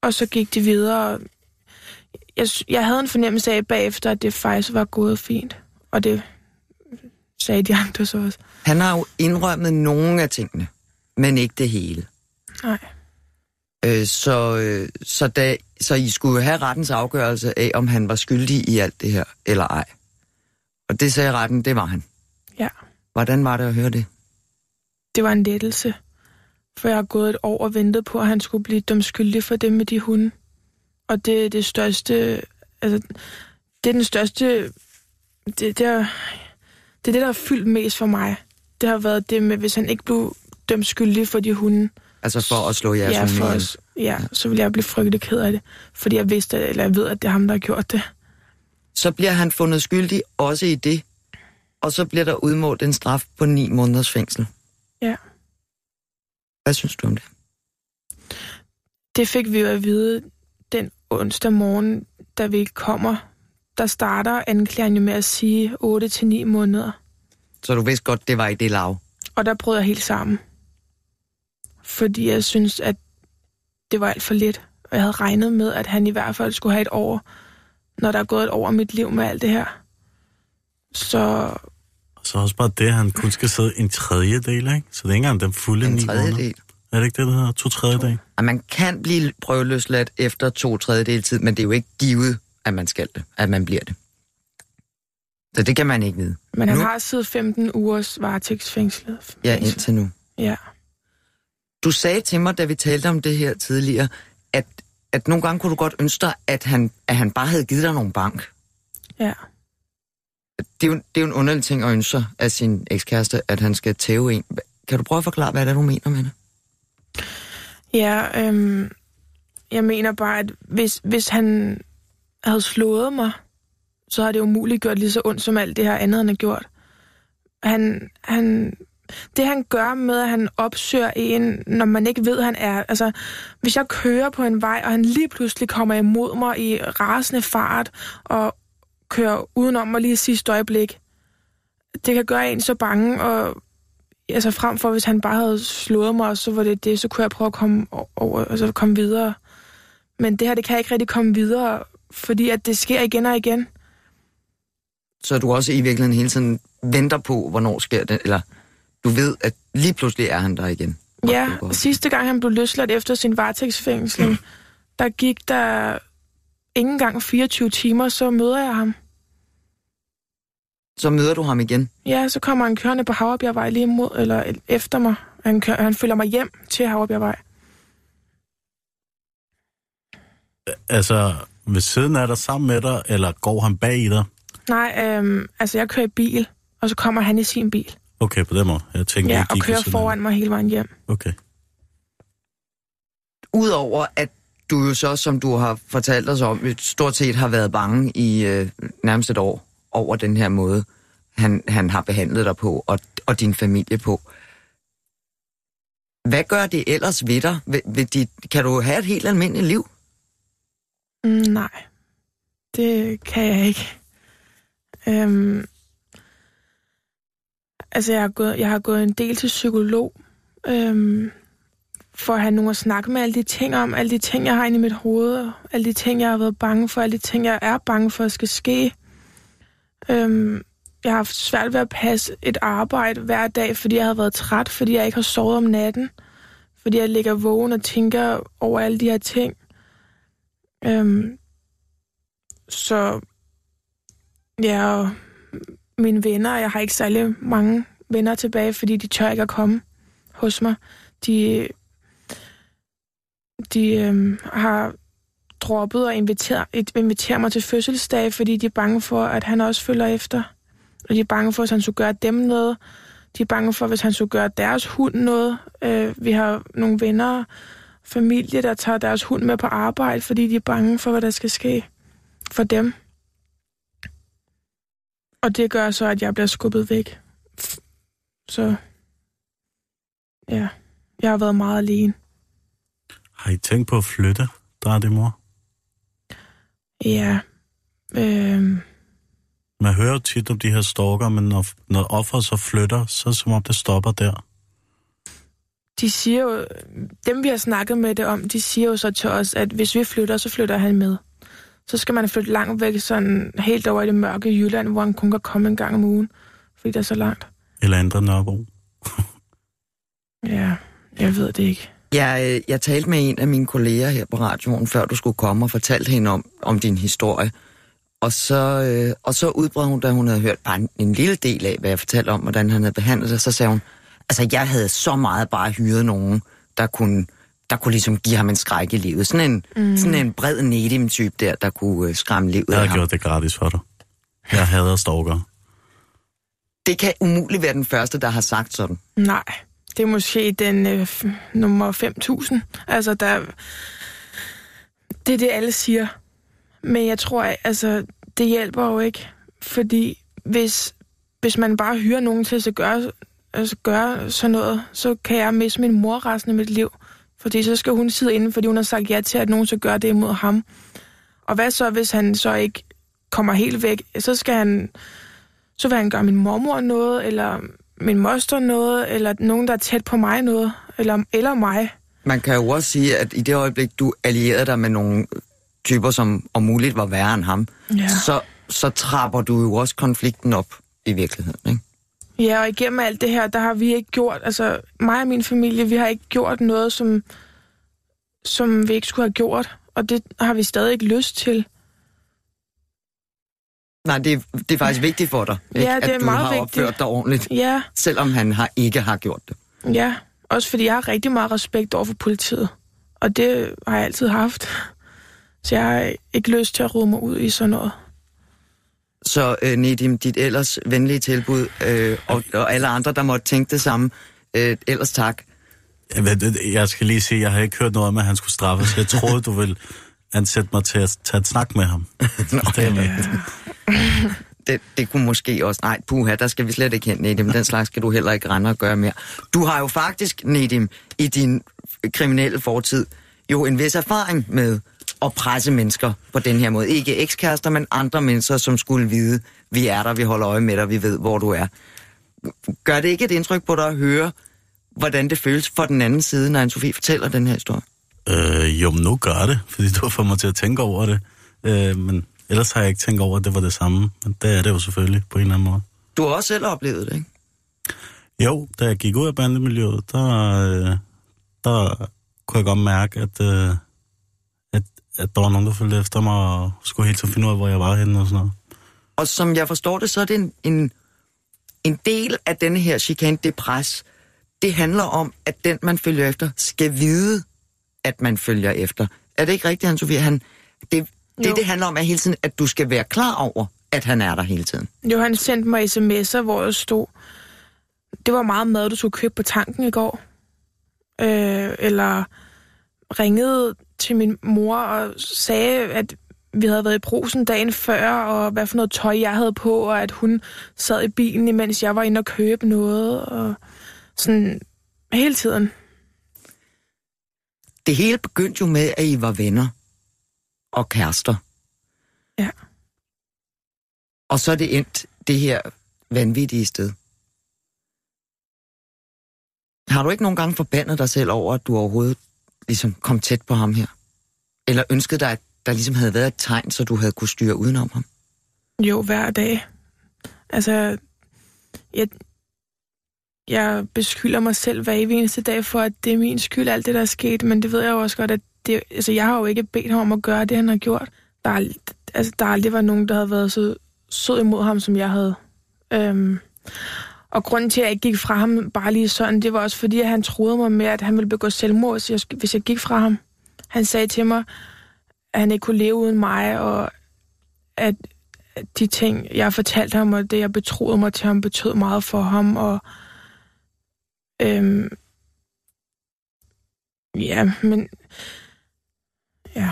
Og så gik det videre. Jeg, jeg havde en fornemmelse af bagefter, at det faktisk var gået fint. Og det sagde de andre så også. Han har jo indrømmet nogle af tingene, men ikke det hele. Nej. Øh, så, øh, så, da, så I skulle have rettens afgørelse af, om han var skyldig i alt det her, eller ej. Og det sagde retten, det var han. Ja. Hvordan var det at høre det? Det var en lettelse. For jeg har gået et år og ventet på, at han skulle blive dømt skyldig for det med de hunde. Og det er det største... Altså, det er den største... Det, det, er, det er det, der har fyldt mest for mig. Det har været det med, hvis han ikke blev dømt skyldig for de hunde. Altså for at slå jeres ja, hunde for ihjel? os, ja, så ville jeg blive frygtelig ked af det. Fordi jeg vidste, eller jeg ved, at det er ham, der har gjort det. Så bliver han fundet skyldig også i det, og så bliver der udmålt en straf på ni måneders fængsel. Ja. Hvad synes du om det? Det fik vi jo at vide den onsdag morgen, da vi kommer. Der starter anklageren jo med at sige 8-9 måneder. Så du vidste godt, det var i det lav. Og der brød jeg helt sammen. Fordi jeg synes, at det var alt for lidt. Og jeg havde regnet med, at han i hvert fald skulle have et år, når der er gået et år af mit liv med alt det her. Så så også bare det, at han kun skal sidde en tredjedel, ikke? Så det er ikke engang den fulde En ni måneder. Er det ikke det, der hedder? To tredjedel? Og man kan blive prøveløsladt efter to tredjedel tid, men det er jo ikke givet, at man skal det, at man bliver det. Så det kan man ikke vide. Men han Nu- har siddet 15 ugers varetægtsfængslet. Ja, indtil nu. Ja. Du sagde til mig, da vi talte om det her tidligere, at, at nogle gange kunne du godt ønske dig, at han, at han bare havde givet dig nogle bank. Ja. Det er, jo, det er jo en underlig ting at ønske sig af sin ekskæreste, at han skal tæve en. Kan du prøve at forklare, hvad det er, du mener med det? Ja, øhm, jeg mener bare, at hvis, hvis han havde slået mig, så har det umuligt gjort lige så ondt som alt det her andet, han har gjort. Han, han, det han gør med, at han opsøger en, når man ikke ved, han er... Altså, hvis jeg kører på en vej, og han lige pludselig kommer imod mig i rasende fart, og kører udenom mig lige i sidste øjeblik, det kan gøre en så bange, og altså frem for, hvis han bare havde slået mig, så var det det, så kunne jeg prøve at komme over, altså komme videre. Men det her, det kan jeg ikke rigtig komme videre, fordi at det sker igen og igen. Så du også i virkeligheden hele tiden venter på, hvornår sker det, eller du ved, at lige pludselig er han der igen. Ja, sidste gang han blev løsladt efter sin varetægtsfængsling, der gik der ikke engang 24 timer, så møder jeg ham. Så møder du ham igen. Ja, så kommer han kørende på Havrebjergvej lige imod, eller efter mig. Han, kører, han følger mig hjem til Havrebjergvej. Altså, ved siden af dig sammen med dig, eller går han bag i dig? Nej, øhm, altså jeg kører i bil, og så kommer han i sin bil. Okay, på den måde. Jeg tænker, Ja, jeg og kører af foran mig hele vejen hjem. Okay. Udover at du jo så, som du har fortalt os om, stort set har været bange i øh, nærmest et år over den her måde, han, han har behandlet dig på, og, og din familie på. Hvad gør det ellers ved dig? Ved, ved dit, kan du have et helt almindeligt liv? Mm, nej, det kan jeg ikke. Øhm, altså, jeg har, gået, jeg har gået en del til psykolog, øhm, for at have nogen at snakke med alle de ting om, alle de ting, jeg har inde i mit hoved, alle de ting, jeg har været bange for, alle de ting, jeg er bange for, skal ske. Øhm, jeg har haft svært ved at passe et arbejde hver dag, fordi jeg har været træt, fordi jeg ikke har sovet om natten, fordi jeg ligger vågen og tænker over alle de her ting. Øhm, så ja, og mine venner, jeg har ikke særlig mange venner tilbage, fordi de tør ikke at komme hos mig. De, de øhm, har droppet at invitere, invitere mig til fødselsdag, fordi de er bange for, at han også følger efter. Og de er bange for, at han skulle gøre dem noget. De er bange for, hvis han skulle gøre deres hund noget. Øh, vi har nogle venner, familie, der tager deres hund med på arbejde, fordi de er bange for, hvad der skal ske for dem. Og det gør så, at jeg bliver skubbet væk. Så ja, jeg har været meget alene. Har I tænkt på at flytte, der er det mor? Ja, øh, Hvad hører tit om de her stalker, men når, når offeret så flytter, så er det som om det stopper der. De siger jo, dem vi har snakket med det om, de siger jo så til os, at hvis vi flytter, så flytter han med. Så skal man flytte langt væk, sådan helt over i det mørke Jylland, hvor han kun kan komme en gang om ugen, fordi det er så langt. Eller ændre Nørrebro. [LAUGHS] Ja, jeg ved det ikke. Jeg, øh, jeg talte med en af mine kolleger her på radioen, før du skulle komme og fortalte hende om, om din historie. Og så, øh, og så udbrød hun, da hun havde hørt bare en, en lille del af, hvad jeg fortalte om, hvordan han havde behandlet det, så sagde hun, altså jeg havde så meget bare hyret nogen, der kunne, der kunne ligesom give ham en skræk i livet. Sådan en, mm. sådan en bred nedim-type der, der kunne øh, skræmme livet Jeg af har ham. gjort det gratis for dig. Jeg hader stalker. Det kan umuligt være den første, der har sagt sådan. Nej, det er måske den øh, nummer 5000. Altså, der... Det er det, alle siger. Men jeg tror, at, altså, det hjælper jo ikke. Fordi hvis, hvis man bare hyrer nogen til at gøre, altså, gøre sådan noget, så kan jeg miste min mor resten af mit liv. Fordi så skal hun sidde inde, fordi hun har sagt ja til, at nogen skal gøre det imod ham. Og hvad så, hvis han så ikke kommer helt væk? Så skal han så vil han gøre min mormor noget, eller min moster noget, eller nogen, der er tæt på mig noget, eller, eller mig. Man kan jo også sige, at i det øjeblik, du allierede dig med nogle typer, som om muligt var værre end ham, Ja. så, så trapper du jo også konflikten op i virkeligheden, ikke? Ja, og igennem alt det her, der har vi ikke gjort, altså mig og min familie, vi har ikke gjort noget, som, som vi ikke skulle have gjort, og det har vi stadig ikke lyst til. Nej, det, er- det er faktisk vigtigt for dig, ikke? Ja, det er at du meget har vigtigt. opført dig ordentligt, Ja, selvom han har, ikke har gjort det. ja. Også fordi jeg har rigtig meget respekt over for politiet, og det har jeg altid haft. Så jeg har ikke lyst til at rode mig ud i sådan noget. Så øh, Nedim, dit ellers venlige tilbud, øh, og, og alle andre, der måtte tænke det samme, øh, ellers tak. Jeg, skal lige sige, jeg har ikke hørt noget om, at han skulle straffes. Jeg troede, du ville ansætte mig til at tage et snak med ham. [LAUGHS] Nå, Det rigtigt. det, det kunne måske også... Nej, puha, der skal vi slet ikke hen, Nedim. Den slags skal du heller ikke rende og gøre mere. Du har jo faktisk, Nedim, i din kriminelle fortid, jo en vis erfaring med at presse mennesker på den her måde. Ikke ekskærester, men andre mennesker, som skulle vide, vi er der, vi holder øje med dig, vi ved, hvor du er. Gør det ikke et indtryk på dig at høre, hvordan det føles for den anden side, når Anne-Sophie fortæller den her historie? Øh, jo, men nu gør det, fordi du har fået mig til at tænke over det. Øh, men ellers har jeg ikke tænkt over, at det var det samme. Men det er det jo selvfølgelig, på en eller anden måde. Du har også selv oplevet det, ikke? Jo, da jeg gik ud af bandemiljøet, der, øh, der kunne jeg godt mærke, at, øh, at, at der var nogen, der følte efter mig og skulle helt tiden finde ud af, hvor jeg var henne og sådan noget. Og som jeg forstår det, så er det en, en, en del af denne her chikane, det pres. Det handler om, at den, man følger efter, skal vide, at man følger efter. Er det ikke rigtigt, han Sofie? Han, det, det, Jo. det handler om, er hele tiden, at du skal være klar over, at han er der hele tiden. Jo, han sendte mig sms'er, hvor der stod, det var meget mad, du skulle købe på tanken i går. Øh, eller ringede til min mor og sagde, at vi havde været i brusen dagen før, og hvad for noget tøj jeg havde på, og at hun sad i bilen, imens jeg var inde og købe noget, og sådan hele tiden. Det hele begyndte jo med, at I var venner og kærester. Ja. Og så er det endt det her vanvittige sted. Har du ikke nogen gange forbandet dig selv over, at du overhovedet ligesom kom tæt på ham her? Eller ønskede dig, at der ligesom havde været et tegn, så du havde kunne styre udenom ham? Jo, hver dag. Altså, jeg, jeg beskylder mig selv hver evig eneste dag for, at det er min skyld, alt det, der er sket, men det ved jeg jo også godt, at det, altså, jeg har jo ikke bedt ham om at gøre det, han har gjort. Der er, altså, der aldrig var nogen, der havde været så sød imod ham, som jeg havde. Øhm, og grunden til, at jeg ikke gik fra ham bare lige sådan, det var også fordi, at han troede mig med, at han ville begå selvmord, hvis jeg, hvis jeg gik fra ham. Han sagde til mig, at han ikke kunne leve uden mig, og at de ting, jeg fortalte ham, og det, jeg betroede mig til ham, betød meget for ham, og øhm, ja, men ja,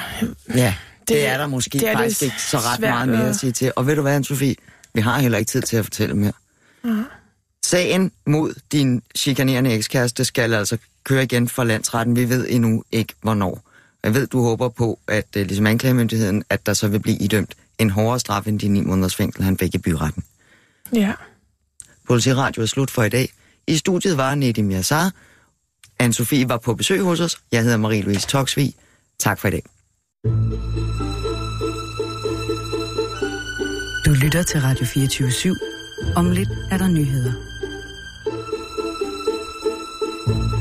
Ja, det, det er der måske det det er det faktisk ikke så ret meget mere at- sige til. Og ved du hvad, Anne-Sophie? Vi har heller ikke tid til at fortælle mere. Mhm. Sagen mod din chikanerende ekskæreste skal altså køre igen for landsretten. Vi ved endnu ikke, hvornår. Jeg ved, du håber på, at uh, ligesom anklagemyndigheden, at der så vil blive idømt en hårdere straf end de ni måneders fængsel, han fik i byretten. Ja. Politiradio er slut for i dag. I studiet var Nedim Yassar. Anne-Sophie var på besøg hos os. Jeg hedder Marie-Louise Toksvig. Tak for i dag. Du lytter til Radio 24 /7. Om lidt er der nyheder. Thank you.